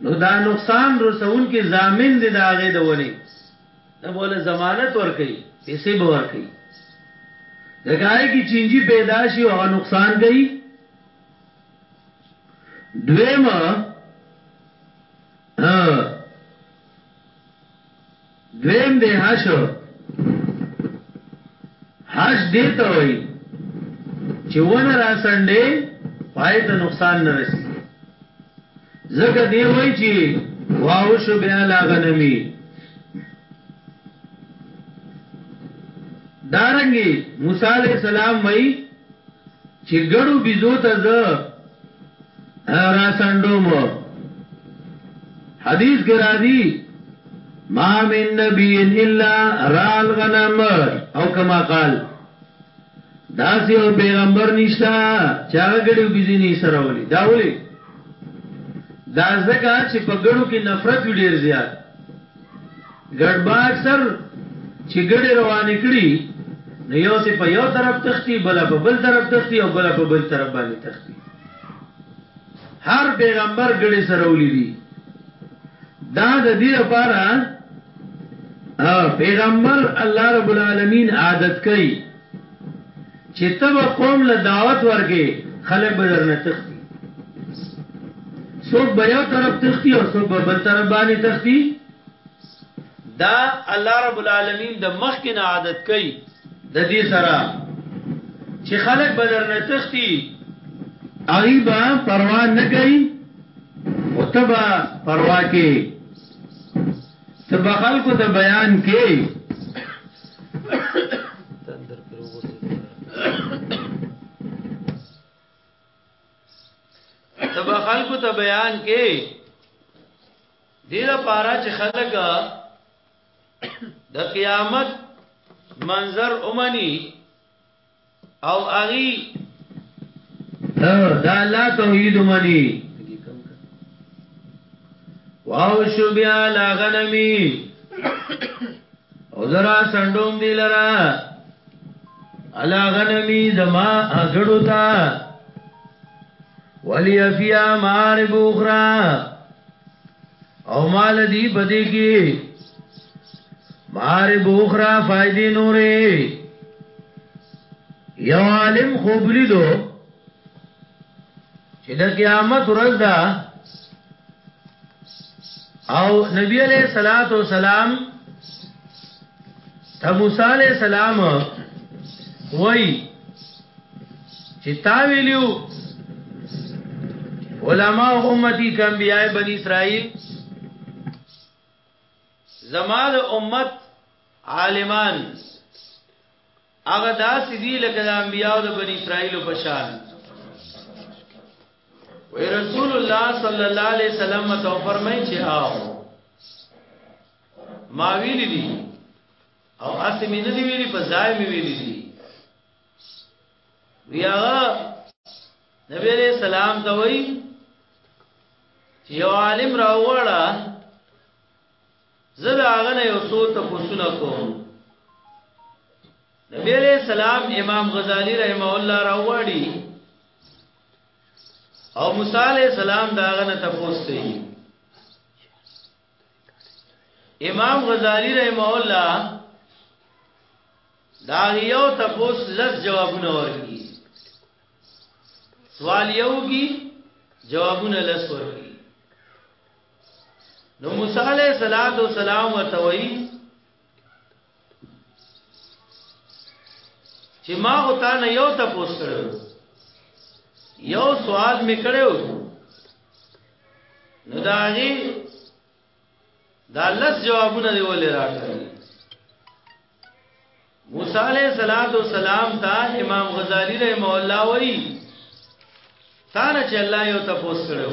نو دا نقصان رسونکي ضامن دي د هغې د ونې نه بوله ضمانت ورکي پیسې به ورکي دکای کی چینجی پیدا شي او هغه نقصان کوي دویم دویم دی حش حش دی ته وای چې ونه را سنډې پای ته نقصان نه رسی زګه دی وای چې واو شو بیا لا غنمی دارنګي موسی عليه السلام وای چې ګړو بيزو ته زه را سندوم حدیث کې راځي ما من نبی الا رال غنم او کما قال دا سی او پیغمبر نشتا چاگه گڑیو بیزی نی سراولی دا ولی دا زکا چې په ګړو کې نفرت وی ډیر زیات ګړباکسر چې ګړې روانې کړي نو یو سه په یو طرف تختی بل په بل طرف تختی او بل په بل طرف باندې تختی هر پیغمبر ګړې سره ولیدي دا د دې لپاره پیغمبر الله رب العالمین عادت کوي چې تب قوم له دعوت ورکې خلک به درنه تختی څوک به یو طرف تختی او څوک به بل طرف باندې تختی
دا الله رب العالمین د مخکې نه عادت کوي
د دې سره چې خلک بدر نه تختی هغه به پروا نه کوي او تبا پروا کوي تبا خلکو ته بیان کوي
تندر پر وګورځي تبا خلکو ته بیان کوي دې لپاره چې خلک د قیامت منظر اومني او اغي
دا لا توحید اومني واو شو بیا لا غنمی او زرا سندوم دی لرا علا غنمی زما اغړو تا ولی افیا مارب اخرى او مال دی پدې کې مار بوخرا فائدې نورې یو عالم خوب لیدو چې د قیامت ورځ ده او نبی علیہ الصلوۃ والسلام ته موسی علیہ السلام وای چې تا ویلو علما او امتی کم بیای بنی اسرائیل زما د امت عالمان هغه داسې دي لکه د انبیاء د بنی اسرائیل په شان وی رسول الله صلی الله علیه وسلم تو فرمایي چې آو ما ویلی دي او اته مې نه دی ویلی په ځای مې ویلی دي بیا نبی علیہ السلام ته وای یو عالم راوړا زه دا غنه یو څو ته پوښتنه کوم نبی علیہ السلام امام غزالی رحمه الله راوړي او موسی علیہ السلام دا غنه تفوس کوي امام غزالی رحمه الله دا یو تپوس لس جوابونه ورکی سوال یو کی جوابونه لس ورکی نو موسی علیہ الصلوۃ والسلام وتوی چې ما او تا نه یو تپوس کړو یو سوال می کړو نو دا غي دا لس جوابونه دی ولې راکړل موسی علیہ الصلوۃ والسلام تا امام غزالی رحم الله وی تا نه چې الله یو تپوس کړو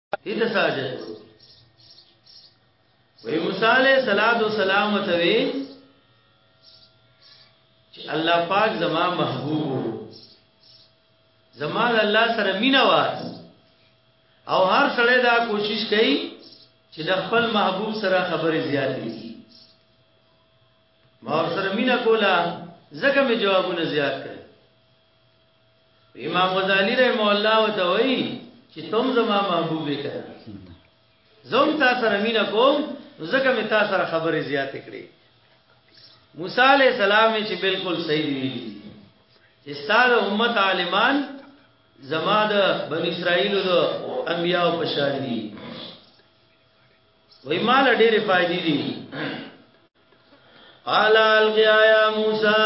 دې ساجه وی موسی علیہ الصلوۃ والسلام ته وی چې الله پاک زما محبوب زما الله سره مینا و او هر سړی دا کوشش کوي چې د خپل محبوب سره خبرې زیات کړي ما سره مینا کولا زکه می جوابونه زیات کړ امام غزالی رحم الله وتوي چې تم زما محبوبه کړه زوم تا سره مینا کوم زکه می تا سره خبرې زیات کړې موسی علی السلام چې بالکل صحیح دی چې ستاره امت عالمان زما د بن اسرائیل د انبیاء په شان دي وای مال ډېرې فائدې دي قال القيا يا موسى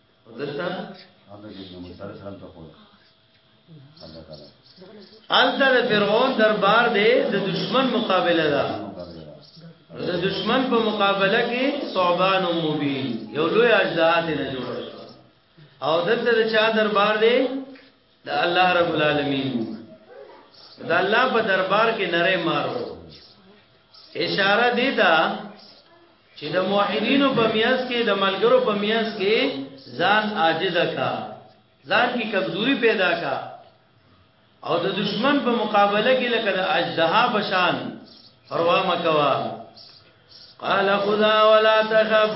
دلته الته د فرعون دربار دی د دشمن مقابله ده د دشمن په مقابله کې صعبان مبین یو لوی اجداد نه جوړ او دلته د چا دربار دی د الله رب العالمین د الله په دربار کې نری مارو اشاره دی دا چې د موحدینو په میاس کې د ملګرو په میاس کې ځان عاجز کا ځان کی کمزوري پیدا کا او د دشمن په مقابله کې لکه د اجدها بشان پروا مکوا قال خدا ولا تخف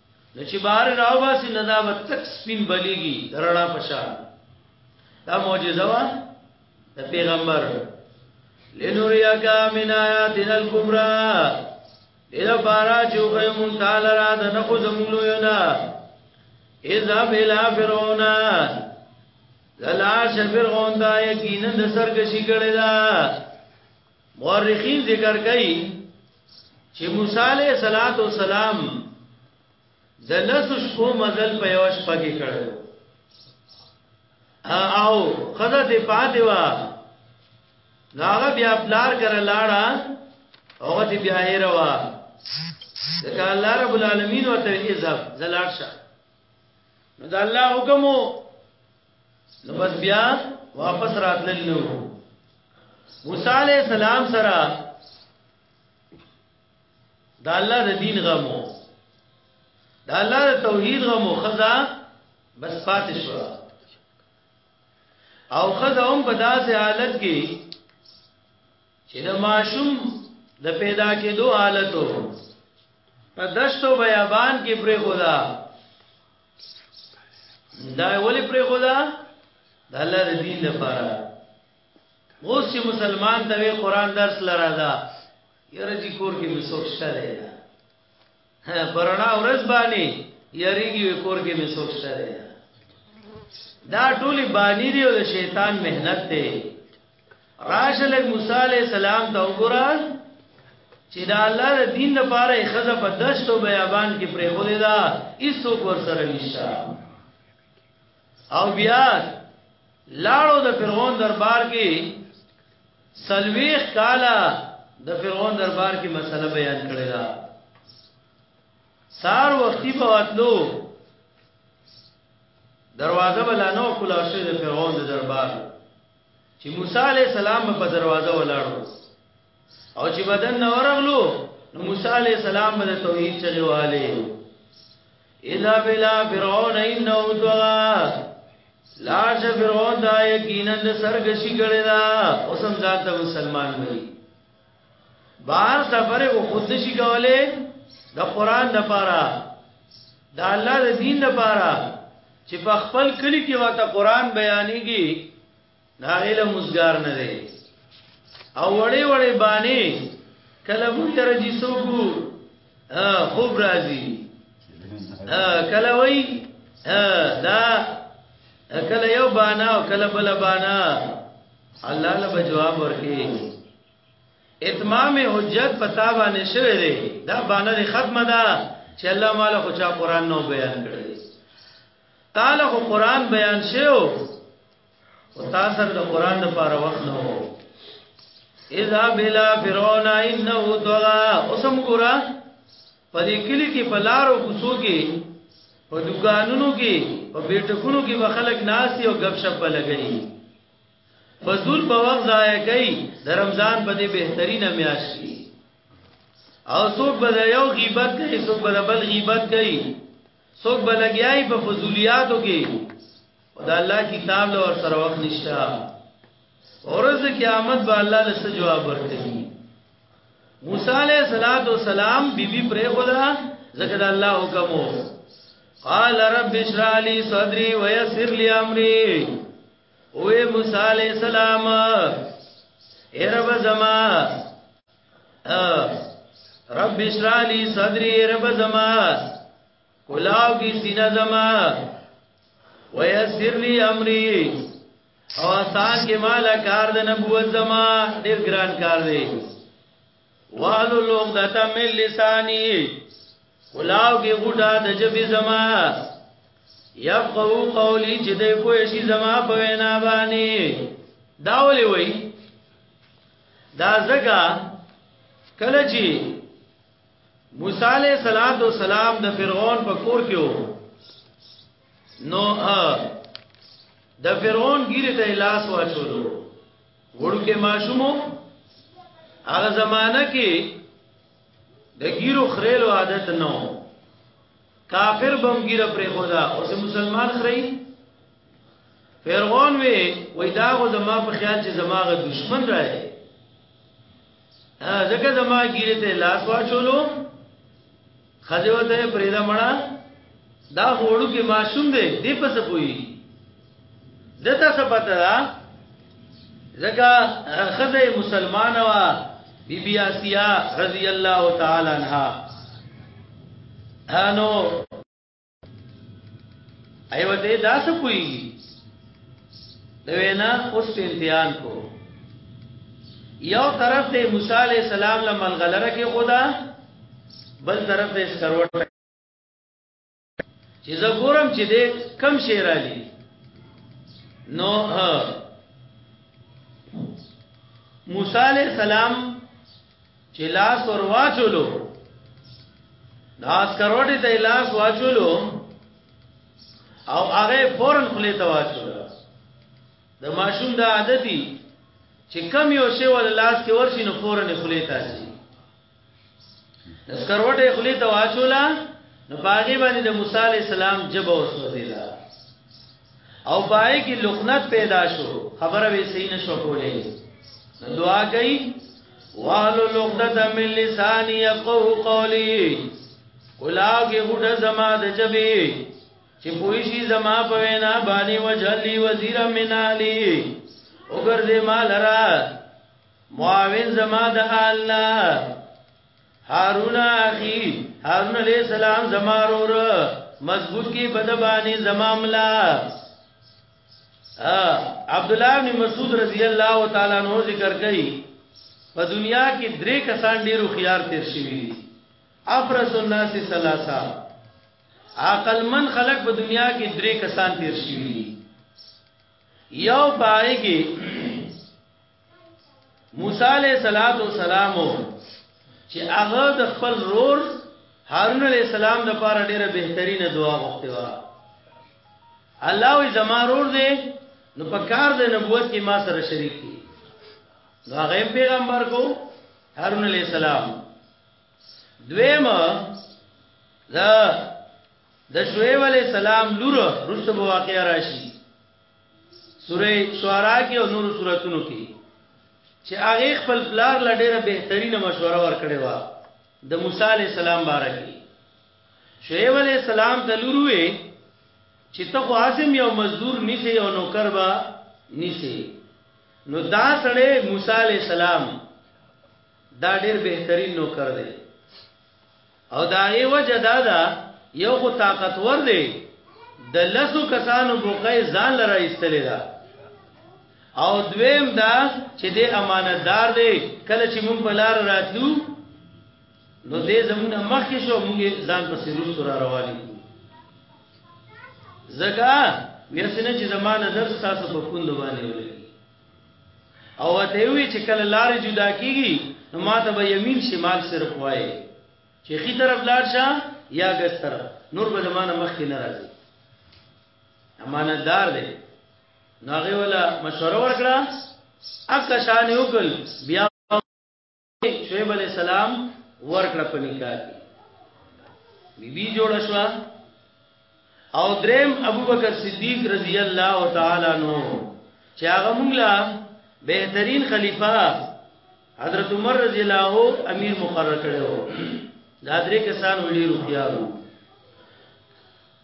نو چې بار راوباسي نه دا به تک سپین بلیږي درنا پشان دا معجزه وا د پیغمبر لنوریاکا من آیاتنا الکبرى اذا بارا جو خیمون تعالی را د نخو زمولو ینا اذا بلا فرعون للا شفرعون دا یقینا د سرکشی کړي دا مورخین ذکر کوي چې موسی علیہ الصلات والسلام د لس شپو مزل په یو شپه کې کړو او خزه دې پاتې وا ناغه بیا پلار کر لاړه او دې بیا یې روا ځکه الله رب العالمین ورته اذهب زلاړ شه نو دا الله حکم نو بس بیا واپس راتلل نو موسی علی السلام سره دا الله د دین غمو دا الله د توحید غمو خزا بس پاتې شو او خزا هم په داسې حالت کې چې د ماشوم د پیدا کېدو حالتو په دشتو بیابان کې پرې خدا دا ولی پر خدا د الله د دین لپاره اوس چې مسلمان د قرآن درس لرا دا یره چې کور کې مې څوک شته دی پرانا ورځ باندې یریږي کور کې مې څوک شته دی دا ټولي بانی دی او شیطان مهنت دی راشه لګ موسی علی السلام ته وګوره چې دا الله د دین لپاره یې خزه په دشت او بیابان کې پرې خو دې دا ایسو ور سره نشتا او بیا لاړو د فرعون دربار کې سلويخ کالا د فرعون دربار کې مسله بیان کړې ده سار وختي په واتلو دروازه بلانو کلا شوی د فرعون د دربار چې موسی علی السلام په دروازه ولاړو او چې بدن نه ورغلو نو موسی علی السلام به توحید چغه والي اذا بلا فرعون انه طغى لا فرعون دا یقینا سرګشي کړي دا اوسم ځان ته مسلمان وي بهر سفر او خود نشي کوله د قران لپاره د الله د دین لپاره چې په خپل کلی کې واته قران بیانېږي دا علم مزګار نه دی او وړې وړې باندې کله مونږ راځي سوکو خوب راځي کله وای دا کله یو بانا او کله بل بانا الله له جواب ورکړي اتمام حجت پتا باندې شوی دی دا باندې دی ختمه ده چې الله مال خو چا قران نو بیان کړی تعالی خو قران بیان شیو او تاسو د قران لپاره وخت نه وو اذا بلا فرعون انه طغى اوسم ګورا په دې کلی کې په لارو کوڅو کې په دکانونو کې په بیٹکونو کې به خلک ناسي او غب شپ لګي فضول په وخت ضایع کوي د رمضان په دې بهترینه میاشت کې او څوک به یو غیبت کوي څوک به بل غیبت کوي څوک به لګیاي په فضولیاتو کې دا الله کتاب له ور سره وخت نشته اورز قیامت به الله له څه جواب ورکړي موسی علیہ الصلوۃ والسلام بیبي پرې خدا زکه دا الله حکم وو قال رب اشرح لي صدري ويسر لي امري اوې موسی علی السلام اے رب زما رب اشرح لي صدري اے رب زما کلاو کی سینہ زما ويسر لي امري او آسان کې مال کار د نبوت زما ډیر ګران کار دی والو لوګ دتا مل لسانی کلاو کې غټا د جبي زما یفقو قولی چې دې پوه شي زما په وینا باندې دا ولې وای دا زګه کله چې موسی علیہ الصلات والسلام د فرعون په کور کې وو نو د فرعون ګیره ته لاس واچولو وړوکې ماشومو هغه زمانہ کې د ګیرو خریلو عادت نه و کافر بم ګیره پرې خدا او سه مسلمان خری فرعون وی وای دا غو زما په خیال چې زماغه دشمن راځي زکه زما ګیره ته لاس واچولو خزیو ته پریدا مړه دا هوړو کې ماشوم دی دی پس پوي دته څه پته ده زکه خزه مسلمان وا بی بی اسیا رضی الله تعالی عنها انو ایو ته دا څه کوي د وینا اوس په امتحان کو یو طرف ته موسی علی السلام لمن غلره کې خدا بل طرف ته سکروټ چې زه ګورم چې دې کم شي را دي نو موسی علی السلام چې لاس ور واچولو ناس کروټي ته لاس واچولو او هغه فورن خلی ته واچولو د ماشوم د عادتي چې کم یو شی ول لاس کې ورشي نو فورن خلی ته شي ناس کروټي خلی ته واچولا نو باغی باندې د موسی عليه السلام جبه وسوځیلا او پای کې لغنت پیدا شو خبره وی صحیح نشو کولای دعا کوي والو لغدت من لسانی یفقه قولی کلاګه غډه زما د جبی چې پویشي زما په وینا باندې وجلی وزیر من علی وګرځې مال را معاون زما د الله هارون اخي هارون عليه السلام زما رور مضبوط کی بدبانی زما ملا عبد الله بن مسعود رضی الله تعالی عنہ ذکر کوي په دنیا کې درې کسان ډیرو خيار تیر شوي دي افرس الناس ثلاثه عقل من خلق په دنیا کې درې کسان تیر شوي دي یو پاره کې موسی علیہ الصلوۃ والسلام چې هغه د خپل رور هارون علیہ السلام د پاره ډیره بهترینه دعا غوښته و الله وی زما رور دی نو په کار د نبوت کې ما سره شریک دی نو هغه پیغمبر کو هارون علیہ السلام دویم دا د شعیب علیہ السلام لور رسو واقعا راشي سوره شعراء کې او نورو سوراتونو کې چې هغه خپل پلار لا ډیره بهترینه مشوره ورکړې و د موسی علی السلام باره کې شعیب علی السلام ته لوروي چې ته خو عاصم یو مزدور نیسي او نوکر با نیسي نو دا سړی موسی علی السلام دا ډیر بهترین نوکر دی او دا ای وجه دا دا یو خو طاقتور دی د لسو کسانو بوقای ځان لره ایستلې ده او دویم دا چې د امانتدار دی کله چې مونږ بلار راتلو نو دې زمونه مخکې شو مونږ ځان پسې روس را رواني زګا ویسنه چې زمانه درس تاسو په کول باندې ولې او ته وی چې کله لار جدا کیږي نو ماته به یمین شمال صرف وای چې خي طرف لار شه یا ګس طرف نور به زمانه مخ کې ناراضي امانتدار دی ناغه ولا مشوره ورکړه اکه شان یو کل بیا شعیب علیہ السلام ورکړه په نکاح کې بی بی جوړ شو او دریم ابوبکر صدیق رضی الله تعالی عنہ چې هغه مونږ لا بهترین خلیفہ حضرت عمر رضی الله امیر مقرر کړو دا درې کسان ویلي روخيارو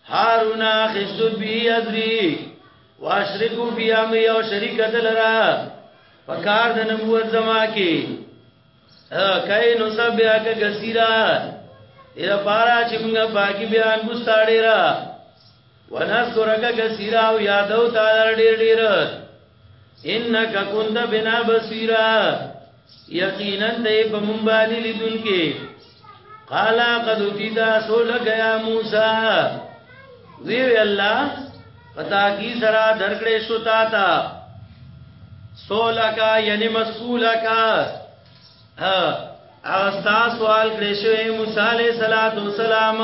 هارون اخست بی ازری واشرکو فی امری او شریک دلرا پکار د نبوت زما کې کای نو سب بیا ک کثیرا ایر پارا چې موږ باقی بیان ګستاړی را ونذکرک کثیرا او یادو تعالی ډیر ډیر انک کنت بنا بصیرا یقینا ته په مونږ باندې لیدونکې قال قد تیدا سولک یا موسی وی وی الله پتا کی سرا درکړې شو تا تا سولکا یعنی مسئولکا ها استا سوال کړې شو موسی علیہ السلام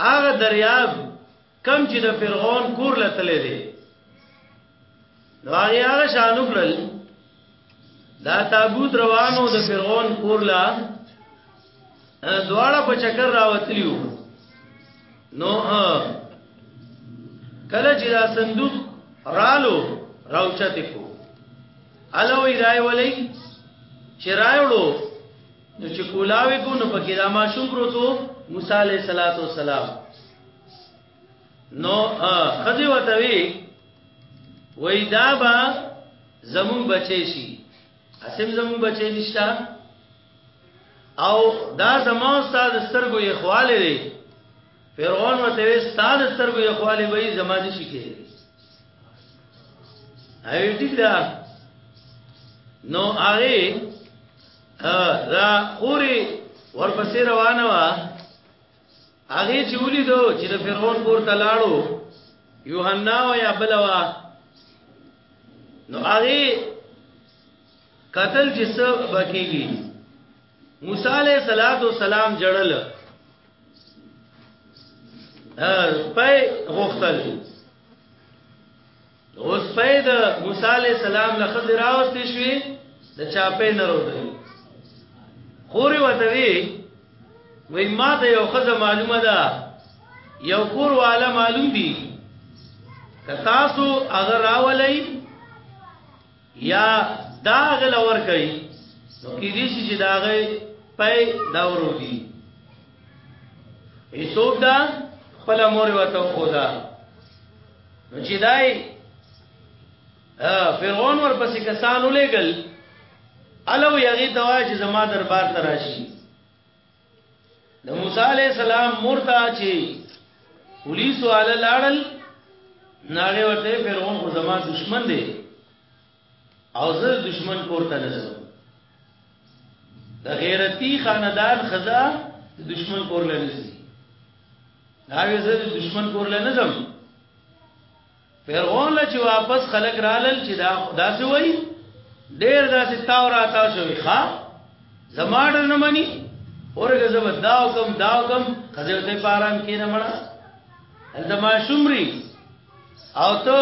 هغه دریاب کم چې د فرعون کور لتلې دي نو هغه هغه شانو کړل دا تابوت روانو د فرعون کور لا دواړه په چکر راوتلیو نو کله چې دا صندوق رالو راوچته کو الوی راي ولې چې رايولو نو چې کولاوي کو نو پکې دا ماشوم پروتو موسی عليه صلوات و سلام نو خځه وتوي وای دا با زمون بچي شي اسیم زمون بچي نشتا او دا زمو استاد سترګو یې خواله دی فرعون وته استاد سترګو یې خواله وای زما دي شي کې هغه ټیک دا نو هغه دا خوري ورپسې روانه وا هغه چې ولیدو چې د فرعون کور ته لاړو یوحنا او یا بلوا نو هغه قتل چې څه بکیږي موسی علیہ الصلوۃ والسلام جړل ا پي غختل اوس پید موسی علی السلام له خزر راوستې شوې د چاپې نه روته خوري وته وی وای ما ته یو خزه معلومه ده یو کور والا معلوم دي که تاسو اگر راولئ یا دا غل ور کوي نو کې دې چې دا غي پي دا ورو دي ایسوب دا خپل مور وته خدا نو چې دای فرعون ورپسې کسان ولېګل الو یغی دوا چې زما دربار ته راشي د موسی علی السلام مرتا چې پولیس والا لاړل ناغه ورته فرعون خو زما دشمن دی او زه دشمن کوړته نه ځم د غیرتی خاندان خزا دشمن کور لنی دا وی زه دشمن کور لنی ځم فرعون له چې واپس خلق رالل چې دا داسې وای ډېر داسې تاو را تاو شوی ښا زماډر نه مني اورګه زب داو کم داو کم خزه ته پارام کې نه مړه هلته ما شمري او ته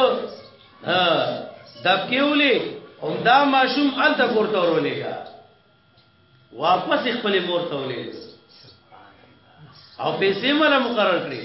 دبکیولې هم دا ماشوم الته پورته ورولېګا واپس خپل مور ته ولېګا او پیسې مله مقرر کړې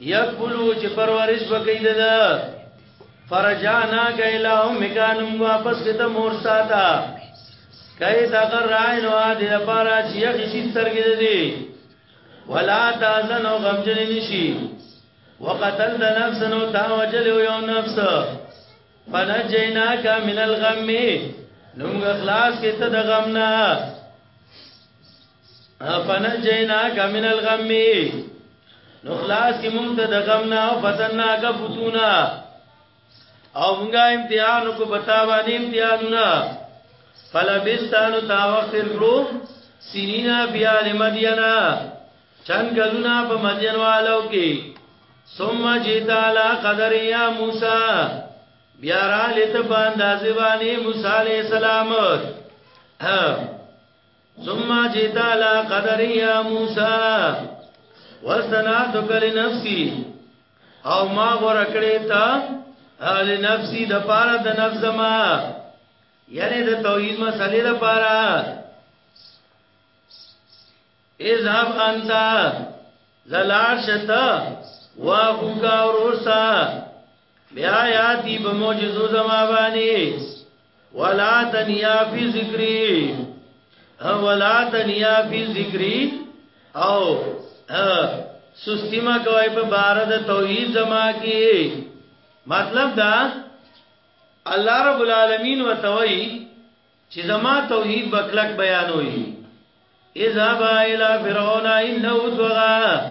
یکبلو چې پرورش وکړي دده فرجانا کایلا امکانم واپس کته مور ساته کای تا کر راین وا دې لپاره چې یخ شي سترګې دې ولا تازن او غمجن نشي وقتل د نفس نو تا وجل یو نفس فنجیناک من الغم نوم خلاص کته د غم نه فنجیناک من الغم نو خلاص کی مونږ ته د غم نه او فتناک فتونا او مونږه امتحان کو بتا باندې امتحانونه فلبستانو تا وخت کړو سینینا بیا لمدینا چند کلونا په مدین والو کې ثم جیتا لا قدر یا موسی بیا را لته باندې ځواني موسی علی السلام ثم جئت على قدر يا موسى واستنعتك لنفسي او ما غره کړې تا اهل نفسي د پاره د نفس ما یعنی د توحید مسلې د پاره اذهب انت للارشتا وابوکا ورسا بیا یاتی بموجزو زما بانی ولا تنیا فی ذکری ولا تنیا فی ذکری او سستی ما کوي په بار د توحید زما کې مطلب دا الله رب العالمین وتوي چې زما توحید بکلک بیانوي اذا با الى فرعون انه طغى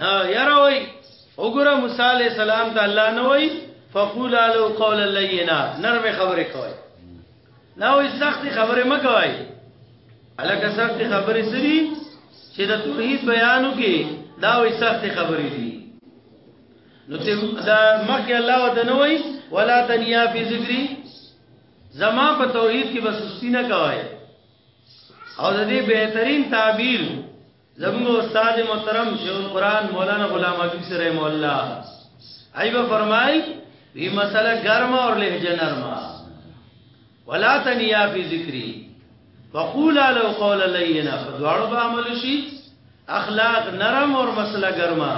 ها یاره وای وګوره موسی علی السلام ته الله نه وای فقول له قول لینا نرم خبره کوي نه وای سخت خبره مکوای الکه سخت خبره سری چې د توحید بیانو کې دا وای سخت خبره دي نو ته دا مخکې الله وته نه وای ولا تنیا فی ذکری زما په توحید کې بسستی نه کوي او د دې بهترین تعبیر زموږ استاد محترم شیخ القرآن مولانا غلام حبیب سے رحم الله ایبه فرمای وی مسله گرمه اور لهجه نرمه ولا تنیا فی ذکری فقول له قول لینا فدواړو به عمل شي اخلاق نرم اور مسله گرمه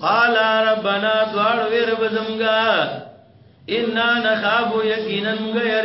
قال ربنا دواړو رب زمګا ان نخاف یقینا مغیر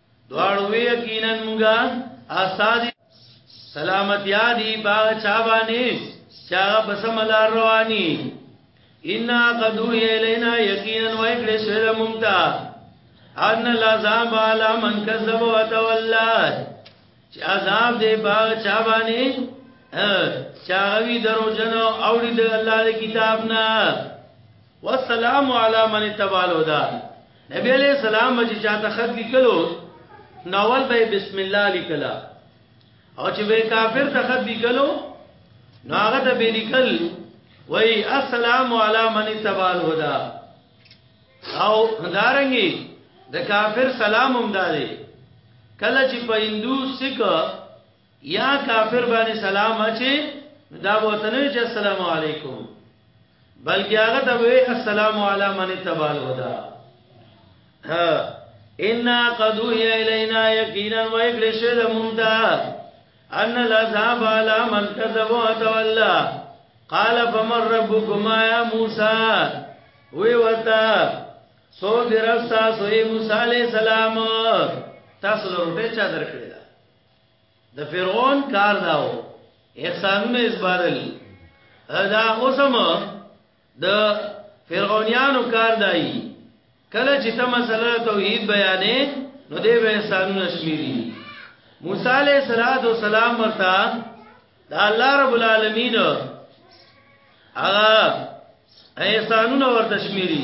دواړو وی یقینا موږ اساس سلامتی دی با چا باندې چا بسم الله رواني ان قدو الینا یقینا وایګړې سره مونږ ته ان العذاب علی من کذب وتولى چې عذاب دې با چا باندې چاوی درو جن اوړي د الله کتاب نه والسلام علی من اتبع الهدى نبی علیہ السلام چې چاته خط لیکلو ناول به بسم الله لیکلا او چې به کافر ته خط لیکلو نو هغه ته به لیکل وای السلام علی من اتبع الهدى او دارنګي د کافر سلام هم داري کله چې په هندو سکه یا کافر باندې سلام اچي نو دا به ته نه وي چې السلام علیکم بلکې هغه ته وي السلام علی من تبع الهدى ان قد هي الينا يقينا ويقل شد ممتا ان العذاب على من كذب وتولى قال فمن ربكما يا موسى وی وتا سو درستا سو موسی علیہ السلام تاسو ورته چا درکړی د فرعون کار داو احسانونه اسبادل دا اوسم د فرعونانو کار دای کله چې ته مسله توحید بیانې نو دې به احسانونه شمیري موسی علیہ الصلوۃ والسلام ورته دا الله رب العالمین هغه احسانونه ورته شمیري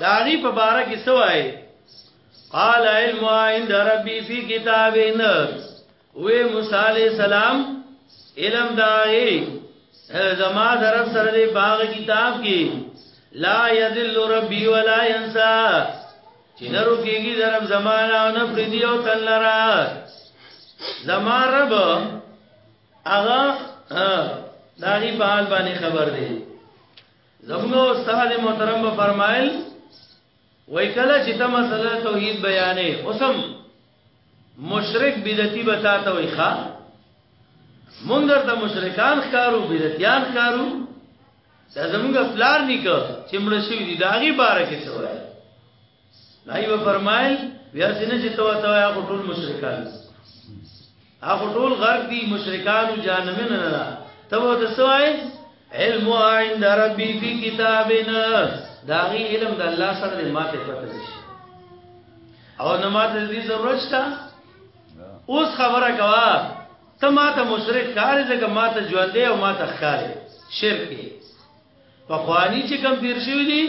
داغي په باره کې سوای قال علم عند ربي في كتاب وې موسی عليه السلام علم داغي زما درب سره دی باغ کتاب کې لا يذل ربي ولا ينسى چې نرو کېږي درب زمانہ او نه پردي او تلرا زما رب هغه داغي په حال باندې خبر دی زموږ استاد محترم به فرمایل وای کله چې ته مسله توحید بیانې اوسم مشرک بدعتي به تا ته وای ښا مونږ درته مشرکان ښکارو بدعتيان ښکارو دا زموږ پلان نکړ چې مړ شي دي داغي بار کې څه وای نایو فرمایل بیا سینه چې توا توا هغه ټول مشرکان هغه ټول غرق دي مشرکان او جانمن نه را توا د سوای علم عند ربي في كتابنا دا غي علم د الله سره د ماته پته شي او نه ماته دې ضرورت شته اوس خبره کوا ته ماته مشرک کار دې که ماته ژوندې او ماته ښکارې شرک پخوانی چې کم تیر شوی دی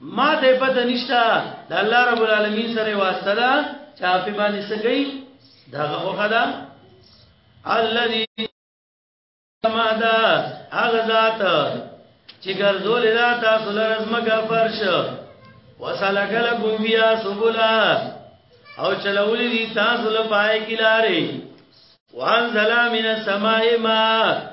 ما ته پته نشته د الله رب العالمین سره واسطه ده چې په باندې سګي دا غوخه ده الذي ما ده هغه ذات چې ګرځول دا تاسو لپاره زمګه فرش وسلک لكم بیا سبلا او چلولې دي تاسو له پای کې لارې وانزل من السماء ماء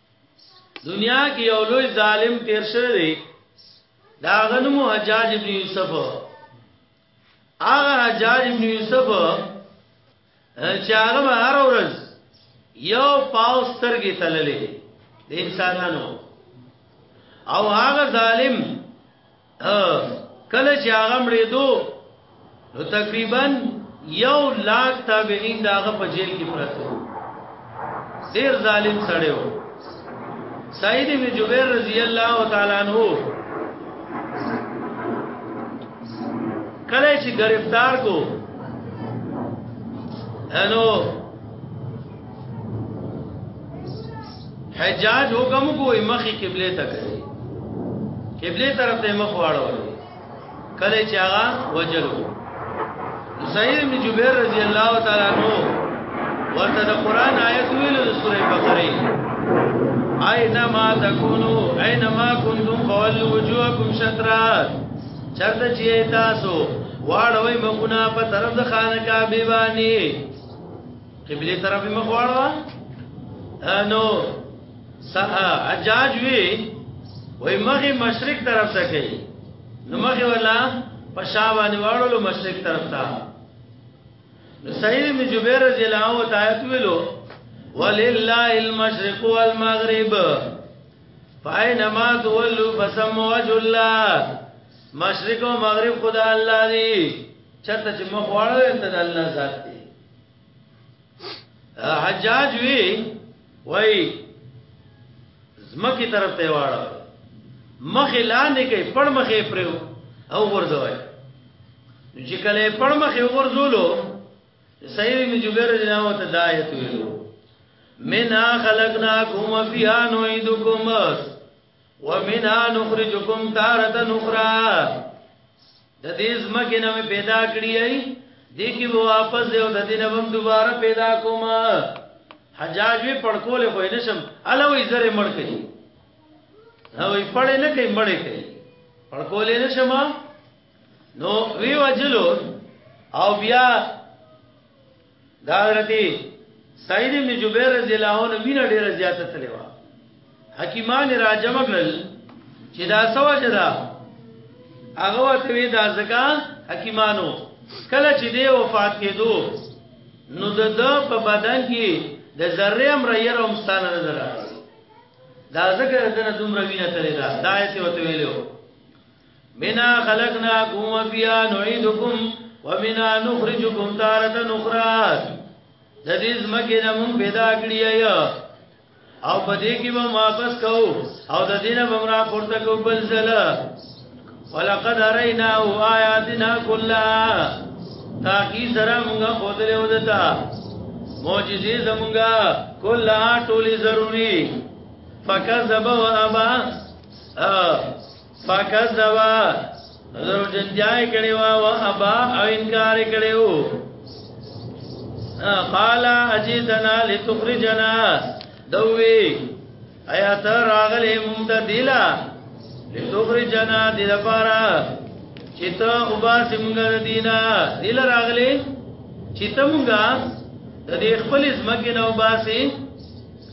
دنیا کې یو لوی ظالم تیر شوی دی دا غنم حجاج ابن یوسف هغه حجاج ابن یوسف چې هغه به هر ورځ یو پاو سترګې تللې د انسانانو او هغه ظالم کله چې هغه مړې دو نو تقریبا یو لاک تابعین داغه په جیل کې پراته وو ډیر ظالم سړی وو سعید بن جبیر رضی الله تعالی عنہ کله چې گرفتار کو انو حجاج حکم کوی مخی قبله ته کوي قبله طرف ته مخ واړول کله چې هغه وجلو سعید بن جبیر رضی الله تعالی عنہ ورته د قران آیت ویل د سوره بقره اينما تکونو اينما کنتم فولوا وجوهکم شطرات چرته چې تاسو واړوي مخونه په طرف د خانه کعبه باندې قبله طرف مخ واړوا نو حجاج وی وای مخه مشرق طرف ته کوي نو مخه ولا پښاوانی واړو مشرق طرف ته نو سعید بن جبیر رضی الله عنه آیت ویلو ولله المشرق والمغرب فاینما تولوا فسموا وجه الله مشرق او مغرب خدا الله دی چرته چې مخ واړو ته الله ذات حجاج وی وای زمکی طرف ته واړه مخې لاندې کې پړ مخې پرو او ورځوي چې کله پړ مخې ورځولو سید ابن جبیر رضی الله عنه دایته ویلو منا خلقناکم فیها نعیدکم ومنا نخرجکم تارت نخرا د دې زمکه نه پیدا کړی ای دې کې واپس یو د دې نوم دوباره پیدا کوم حجاج وی پړکول خو نه شم الوی زره مړ کړي نو یې پړ نه کوي مړ کړي پړکول نه شم نو وی وجلو او بیا دا حضرت سعید ابن جبیر رضی الله عنه وینه ډیره زیاته تللی و حکیمان راجم کړل چې دا سوا جدا هغه وخت وی دا زکا حکیمانو کله چې دی وفات کېدو نو د په بدن کې د ذره امر یې روم ستانه نه درا دا زکه دنه دومره وینه تللی دا دا یې وته ویلو منا خلقناكم وفيها نعيدكم ومنا نخرجكم تارة اخرى د دې زمکه نه مونږ پیدا کړی یا او په دې کې به واپس کو او د دینه بمرا پورته کو بل زله ولقد رینا او آیاتنا کلها تاکي سره مونږ خودلې ودتا معجزې زمونږه کلها ټولي ضروری فکذب و ابا فکذبا درو جنتیای کړي وا او ابا او انکار کړي وو قال اجدنا لتخرجنا دوي ایا ته راغلې مونږ ته دیلا لتخرجنا دی لپاره چې ته وبا سیمګه دینا دیل راغلې چې ته مونږه د دې خپل ځمکې نه وباسي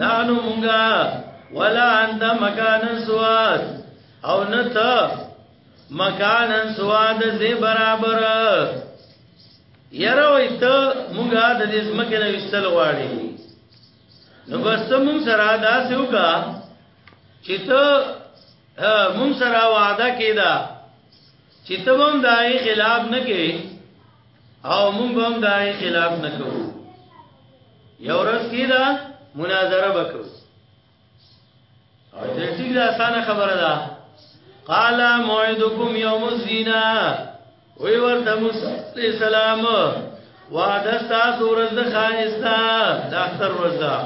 نانو مونږه ولا انت مکان سواد او نت مکان سواد زی برابر یره وای ته مونږه د دې زمکه نه وستل غواړي نو بس مونږ سره دا سوکا چې ته مونږ سره وعده کیدا چې ته هم دای خلاف نه کې او مونږ هم دای خلاف نه کوو یو ورځ کې دا مناظره وکړو او چې ټیک دا اسانه خبره ده قال موعدکم یوم الزینا وی ورته موسی علیہ السلام وعده تاسو ورځ د خایستا د اختر ورځ ده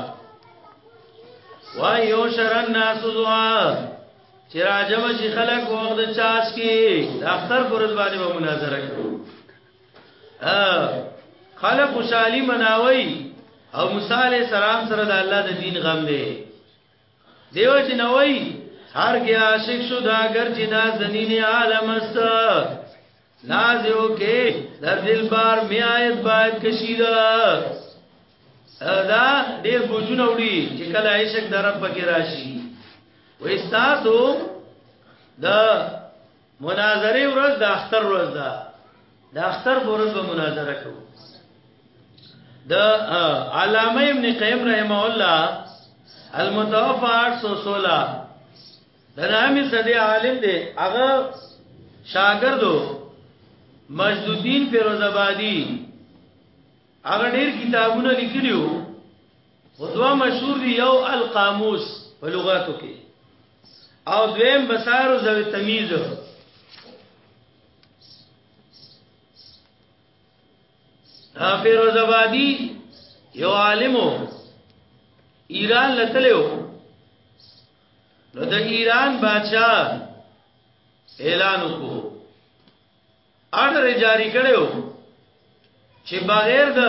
وای یو شرن ناس زوا چې راجم شي خلک وخت چاس کې د اختر پر ورځ باندې مناظره کوي خلق خوشحالی مناوی او موسی علیہ السلام سره د الله د دین غم دی دیو جنوی هر کې عاشق شو دا اگر چې دا زنین عالم است نازو کې در دل بار می آیت باید کشیدا دا ډیر بوجونه وړي چې کله عاشق درب پکې راشي و استاسو د مناظره ورځ د اختر ورځ ده د اختر په ورځ به مناظره کوو د علامه ابن قیم رحمه الله المتوفى 816 د نامي صدې عالم دی هغه شاګردو مجدودین فیروز آبادی هغه ډیر کتابونه لیکلیو خو دوه مشهور دي یو القاموس په لغاتو کې او دویم بصائر ذوی تمیز فیروز آبادی یو عالمو ایران لتلو نو د ایران بادشاہ اعلان وکړو آرډر جاری کړو چې بغیر د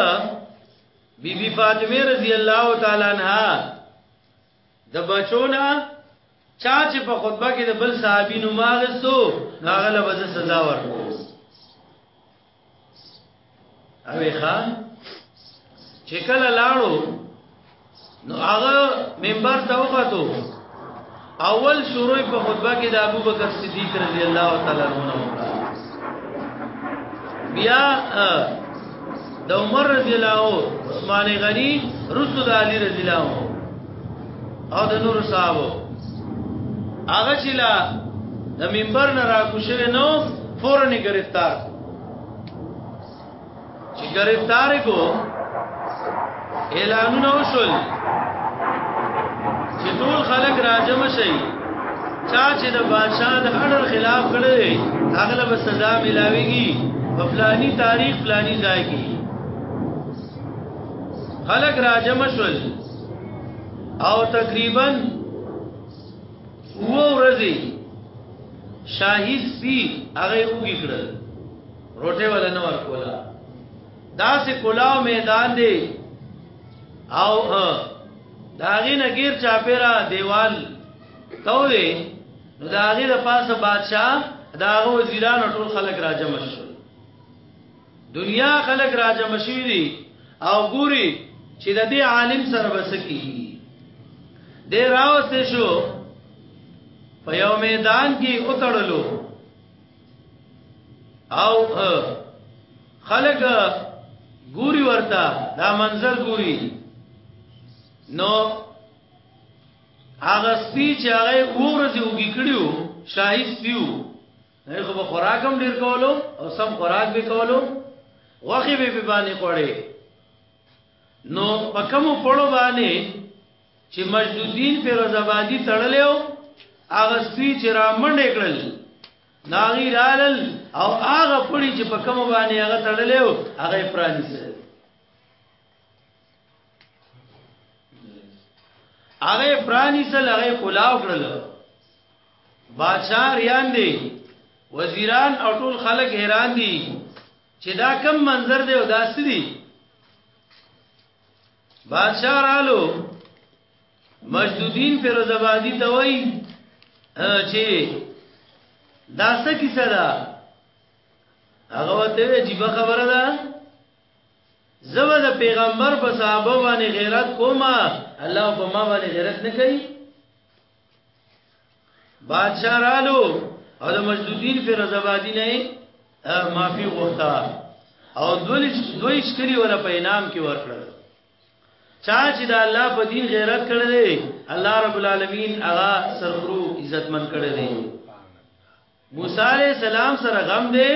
بیبي فاطمه رضی الله تعالی عنها د بچونا چا چې په خطبه کې د بل صحابي نوم اغستو هغه له وجه سزا ورکړو اوی خان چې کله لاړو نو هغه منبر ته وختو اول شروع په خطبه کې د ابو بکر صدیق رضی الله تعالی عنہ بیا د عمر رضی الله او عثمان غنی رسول علی رضی الله او د نور صحابه هغه چې لا د منبر نه راکوشل نو فورن گرفتار چې گرفتار کو اعلانونه وشول چې ټول خلک راجم شي چا چې د بادشاہ د اړر خلاف کړي هغه له سزا ملاويږي په فلاني تاریخ فلاني ځای کې خلک راجم شول او تقریبا وو ورځي شاهي سپي هغه وګی کړل روټه ولا نه ورکولا دا سه کلاو میدان دی او داغی نگیر چاپیرا دیوال تو دی نو داغی د پاسه بادشاہ داغه وزیران ټول خلک راجمع شو دنیا خلق راجم شوی دی او ګوري چې د دې عالم سره بسکی دی راوسته شو په یو میدان کې اتړلو او خلق ګوري ورته دا منظر ګوري نو هغه سپی چې هغه ورځي وګی کړیو شاهي سپیو نه خو به خوراک هم ډیر کولو او سم خوراک به کولو وخی به به باندې خوړې نو په کوم پړو باندې چې مجدودین په رضابادي تړلېو هغه سپی چې را منډې کړل ناغي رالل او هغه پړي چې په کوم باندې هغه تړلېو هغه پرانیسه هغه پرانی سل هغه خلاو کړل بادشاہ ریان دی وزیران او ټول خلک حیران دي چې دا کم منظر دی او دا سړي بادشاہ رالو مجدودین پر زبادی ته وای چې دا څه کیسه ده هغه وته جیبه خبره ده زه به د پیغمبر په صحابه باندې غیرت کوم الله په ما باندې غیرت نه کوي بادشاہ رالو او د مجدودین فیروز آبادی نه معافي غوښتا او دولیش دویش کلی ولا په انعام کې ورکړل چا چې د الله په دین غیرت کړی دی الله رب العالمین هغه سرخرو عزتمن کړی دی موسی علیہ السلام سره غم دی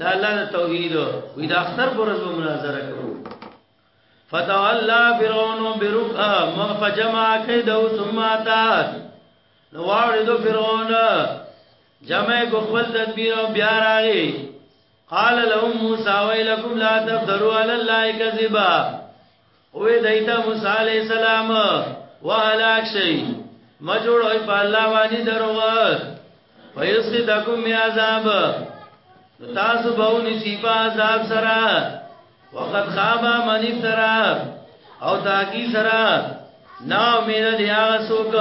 د الله د توحید وی د اختر پر ورځ مناظره کوو فتولى فرعون برقا فجمع كيده ثم اتى نو واړو فرعون جمع کو خپل تدبیر او بیا راغی قال لهم موسی ویلکم لا تفتروا علی الله کذبا وې دایته موسی علی السلام وهلاک شي ما جوړوي په الله باندې دروغ فیسقی تکم می عذاب تاسو باو نشی په عذاب سره وقد خابا من افترا او تاکی سره نا امید دی آغا سوک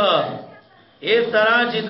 افترا چی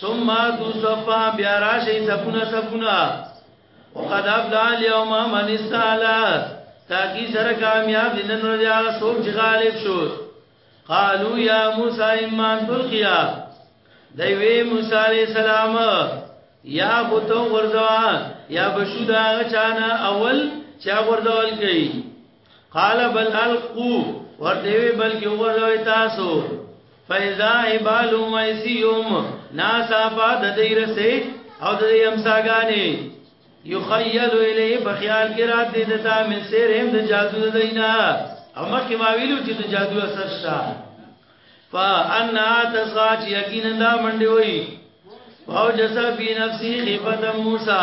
ثم تو صفا بیا راشی سپونا سپونا وقد افلا اليوم من استعلت تاکی سر کامیاب دنن رجا سوک چی غالب شد قالو یا موسیٰ امان تلقیا دیوی موسیٰ علیہ السلام یا بوتو غرزوان یا بشود آغا چانا اول چا غرزوال کئی قال بل القو ورته وی بلکې وګورئ تاسو فیضا ایبالو مایسیوم ناسا پاد دی رسې او د یمساګانی یخیل الی په خیال کې رات دې د تا من سیر هم د جادو دینا او مخکې ما ویلو چې د جادو اثر شته فانا تساج یقینا دا منډي وای او جزا فی نفسی خفت موسی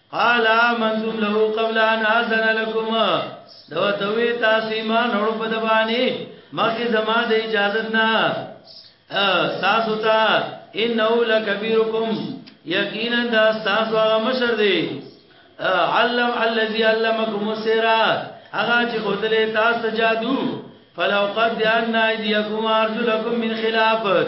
قال آمنتم له قبل ان آذن لكم دو توی تاسو ایمان اور په دبانی مکه زما د اجازه نه تاسو ته انه لکبیرکم یقینا دا تاسو هغه مشر دی علم الذي علمكم السحر هغه چې خدای تاسو جادو فلو قد ان ايديكم ارجلكم من خلافت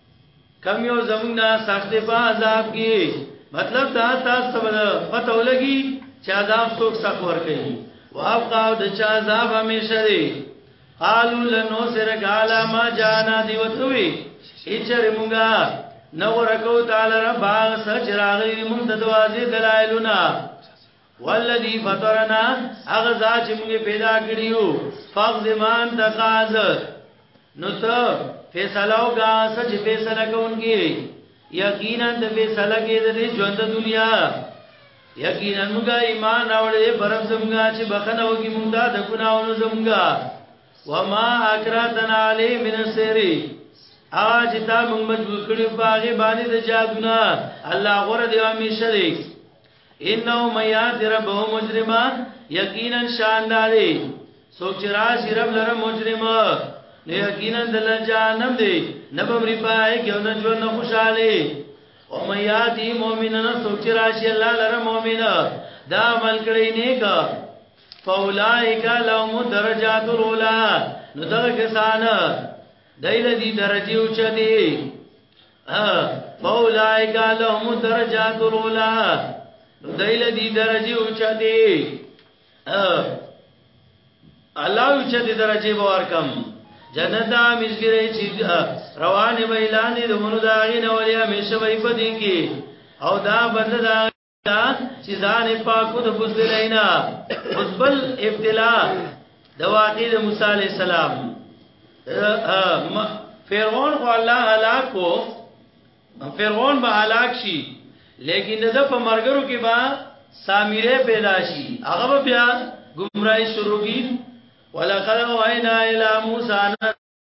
کم یو زمونږ نه سخت په عذاب کې مطلب دا تاسو ته پته ولګي چې عذاب څوک سخت ور کوي وابقا د چا عذاب همیشه دی قالو لنو سرک علا ما جانا دیوتوی ایچر مونگا نو رکو تعالی رب آغا سچ راغی مونگ ددوازی دلائلونا والذي فطرنا هغه ذات چې موږ پیدا کړیو فق زمان تقاز نو ته فیصله او کا سچ فیصله کوونکی یقینا د فیصله کې د ژوند دنیا یقینا موږ ایمان راوړې برم زمګه چې بخنه وږي موږ د ګناونو زمګه وما اکراتنا علی من السری اج تا موږ مجبور کړی باغې باندې د جادونا الله غره دی همیشه دی انهم یات ربهم مجرما یقینا شان داري سوک چې راشي رب لره مجرم نه یقینا دل جانم دی نبم رپای کې نه جو نه خوشاله او مې یادي مؤمنان سوک چې راشي الله لره مؤمن دا عمل کړی نیک فاولائک لهم درجات الاولى نو دغه کسان دایله دي درجه اوچه دي فاولائک لهم درجات الاولى دایله دی درجه اوچته الله اوچته درجه باور کم جنت دا مزګری چې روانه ویلانې د مونږ دا غي نو لري همیشه وي پدې کې او دا بند دا چې ځان پاکو د بوزلینا بوزبل ابتلا د واقع د موسی علی السلام فرعون خو الله هلاکو فرعون به هلاک شي لیکن د په مرګرو کې با سامیره پیدا شي هغه بیا گمراهی شروع کی ولقد وحینا الی موسی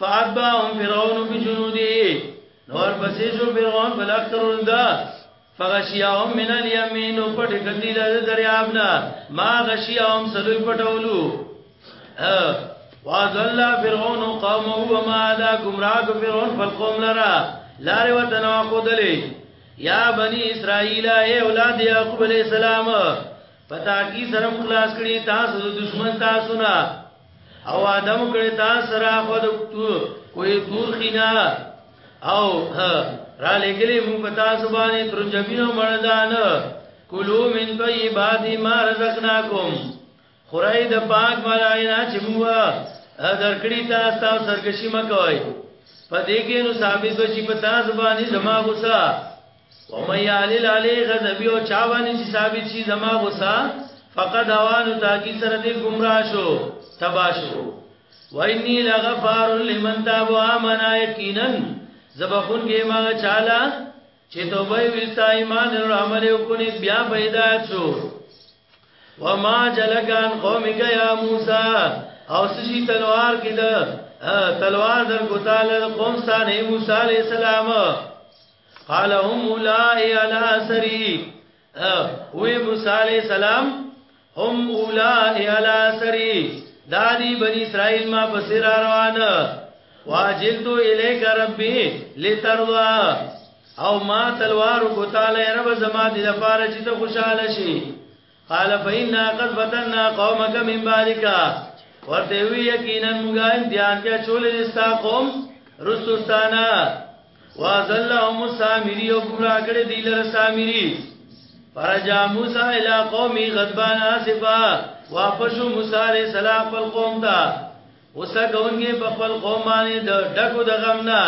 فاتبعهم فرعون بجنوده نور پسې شو فرعون بل اخترون دا فغشیاهم من الیمین او پټ کندی د دریابنا ما غشیاهم سلوی پټولو واذل فرعون قومه وما لا گمراه فرعون فالقوم لرا لار وطن واخدلی یا بنی اسرائیل اے اولاد یعقوب علیہ السلام پتا کی سرم خلاص کړي تاسو دشمن تاسو نه او آدم کړي تا سره خو د کوی تور خینا او را لګلې مو پتا سبانه تر جبینو مړدان کلو من طیبات ما رزقناکم خورای د پاک ملاینا چې مو درکړی تا تاسو سرکشي مکوای پدې کې نو ثابت شي پتا سبانه زما غوسه ومن يعلل عليه غضبي او چا باندې چې ثابت شي زما غصه فقد اوانو تاکي سره دې گمراه شو تباشو واني لغفار لمن تاب وامن يقينا زبخون کې ما چالا چې توبه وستا ایمان او عمل وکړي بیا پیدا شو وما جلکان قومک یا موسی او سشي تلوار کې ده تلوار در کو تعالی قوم ستانه موسی عليه السلام قال هم اولای علی سری وی موسی علیہ السلام هم اولای علی سری دادی بنی اسرائیل ما بصیر روان واجلتو الیک ربی لترضا او ما تلوار کو تعالی رب زما دی لپاره چې ته خوشاله شي قال فإنا قد فتنا قومك من بعدك ورته وی یقینا موږ امتحان کې چولې ستا قوم رسوستانا وازلهم سامری او ګمرا کړې دی لره سامری فرجا موسی الی قومی غضبان اسفا واپس موسی علیہ السلام پر قوم ته غصه کوونکی په خپل قوم باندې د ډکو د غم نه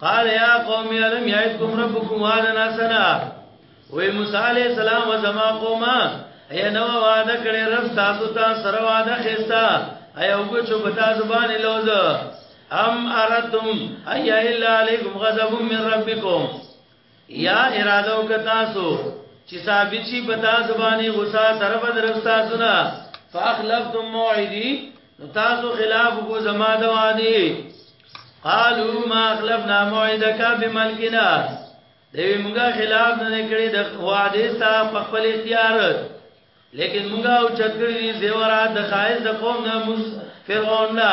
قال یا قوم علم یعدکم ربکم وعدا حسنا وی موسی علیہ السلام و زما قومه اے نو وعده کړي رب تاسو ته سره وعده خستا اے وګ چو بتا زبان لوز ام اردتم ایا الا علیکم غضب من ربکم یا اراده وک تاسو چې ثابت شي په تاسو باندې غصه طرف درستا سنا فاخلفتم موعدی تاسو خلاف کو زما د وادي قالوا ما اخلفنا موعدك بملكنا دوی موږ خلاف نه کړی د وعده ستا په خپل اختیار لیکن موږ او چتګړي زیورات د خایز د قوم نه فرعون نه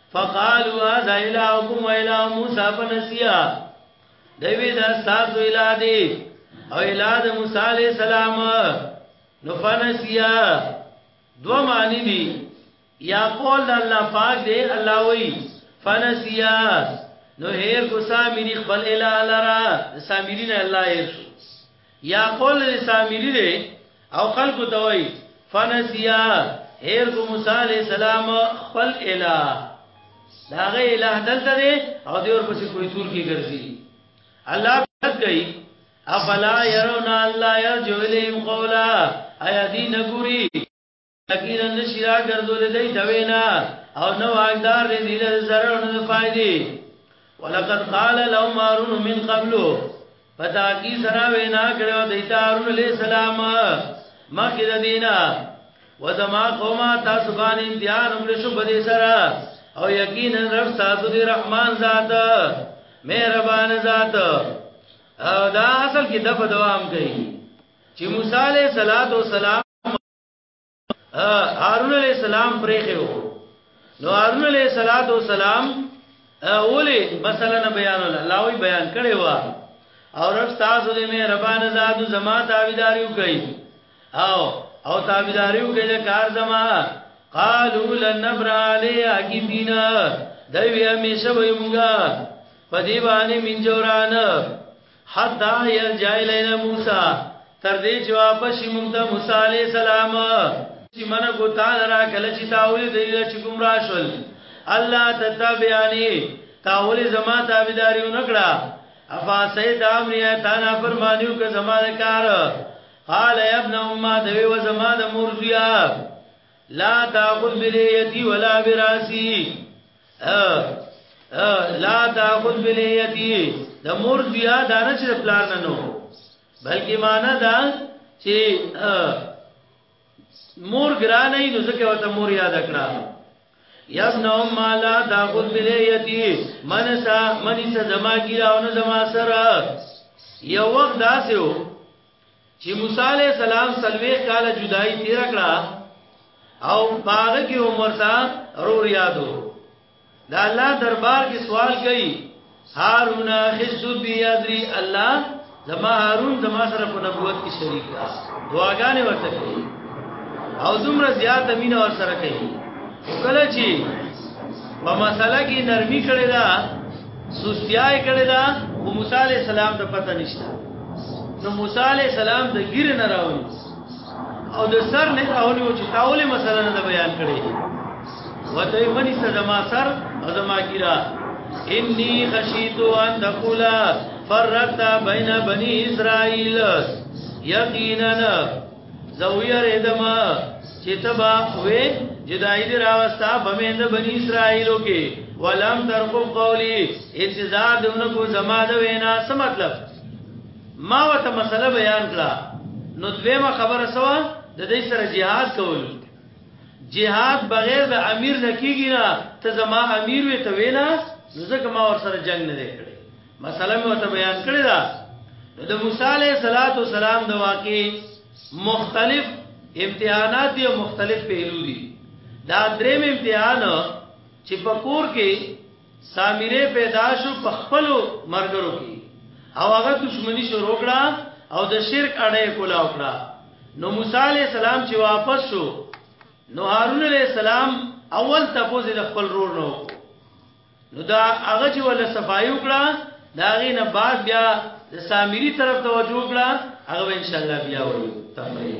فقالوا هذا الهكم واله موسى فنسيا دوی دا تاسو اله دی او اله د موسی عليه السلام نو فنسيا دو معنی دی یا قول د الله پاک دی الله وی فنسيا نو هیر کو سامری خپل اله لرا سامری نه الله هیر یا قول د سامری دی او خلکو ته وای فنسیا هیر کو موسی علی السلام خپل الہ دا غی الہ دلته دی او دی ور پسې کوئی تور کی ګرځي الله بد گئی افلا يرون الله يرجو اليهم قولا ايا دي نګوري یقینا نشی را ګرځول دی دوینا او نو واقدار دی دی له zarar او نه فائدې ولقد قال لو مارون من قبل پتا کی سرا وینا کړو دی تارون علیہ السلام مخکې د دینا و زما قوما تاسو باندې امتحان وکړ شو په دې سره او یقینا رب تاسو دی رحمان ذات مهربان ذات او دا اصل کې دغه دوام کوي چې موسی علیہ الصلوۃ والسلام هارون علیہ السلام پرېخه وو نو هارون علیہ الصلات والسلام اولی مسله نه بیان الله وی بیان کړي وا او رب تاسو دې مې ربان زاد زما تابعداریو کوي او او تابعداریو کوي کار زما قالو لن نبر علی اکیفینا دوی همیشه وی مونږه پدی باندې من جوران حتا یرجع الینا موسی تر دې چې واپس شي موږ ته موسی علی السلام چې منه کو تعالی را کله چې تاول دی چې گمراه شول الله تتبعانی تاول زما تابعداري ونکړه افا سید امریه تانا فرمانیو که زما د کار قال یا ابن امه دوی و زما د مرزیا لا تاخذ بلیتی ولا براسی لا تاخذ بلیتی د مور بیا دا نه چې پلان نه نو بلکې معنا دا چې مور ګران نه نو ځکه وته مور یاد کړه یسنو مالا دا خود بلی یتی من سا منی سا زما گیراو نو زما سر یو وقت داسیو چې موسی علی السلام سلويخ کاله جدائی تیر کړه او باغ کې عمر سا رو یادو دا الله دربار کې سوال کوي هارون خصو بی ادری الله زما هارون زما سره په نبوت کې شریک ده دعاګانې ورته کوي او زمره زیات امینه ور سره کوي کله چې په مسله کې نرمي کړې ده سستیای کړی دا خو موسی علی السلام ته پته نشته نو موسی علی السلام د ګیر نه راوړي او د سر نه راوړي چې تاوله مسله نه بیان کړي وته منی څه زما سر او زما ګیرا انی خشیت ان تقول فرقت بین بنی اسرائیل یقینا زویا ریدما چې تبا وې جدای دی راوستا بمند بنی اسرائیلو کې ولم ترقو قولی انتظار دونکو زما د وینا څه مطلب ما وته مسله بیان کړه نو دویمه خبره سوا د دې سره jihad کول jihad بغیر د امیر نه کیږي نه ته زما امیر وې ته وینا ځکه ما ور سره جنگ نه کړی مسله مې ورته بیان کړې ده د موسی علیه صلوات و سلام د واقع مختلف امتحانات او مختلف پهلو دي دا دریم امتحان چې په کور کې سامره پیدا شو په خپل مرګرو کې او هغه دښمنی شروع کړه او د شرک اړې کولا وکړه نو موسی علیہ السلام چې واپس شو نو هارون علیہ السلام اول تپوز د خپل رور نو نو دا هغه چې ول صفای وکړه دا غي نه بعد بیا د سامری طرف توجه وکړه هغه ان شاء الله بیا وایو تفریح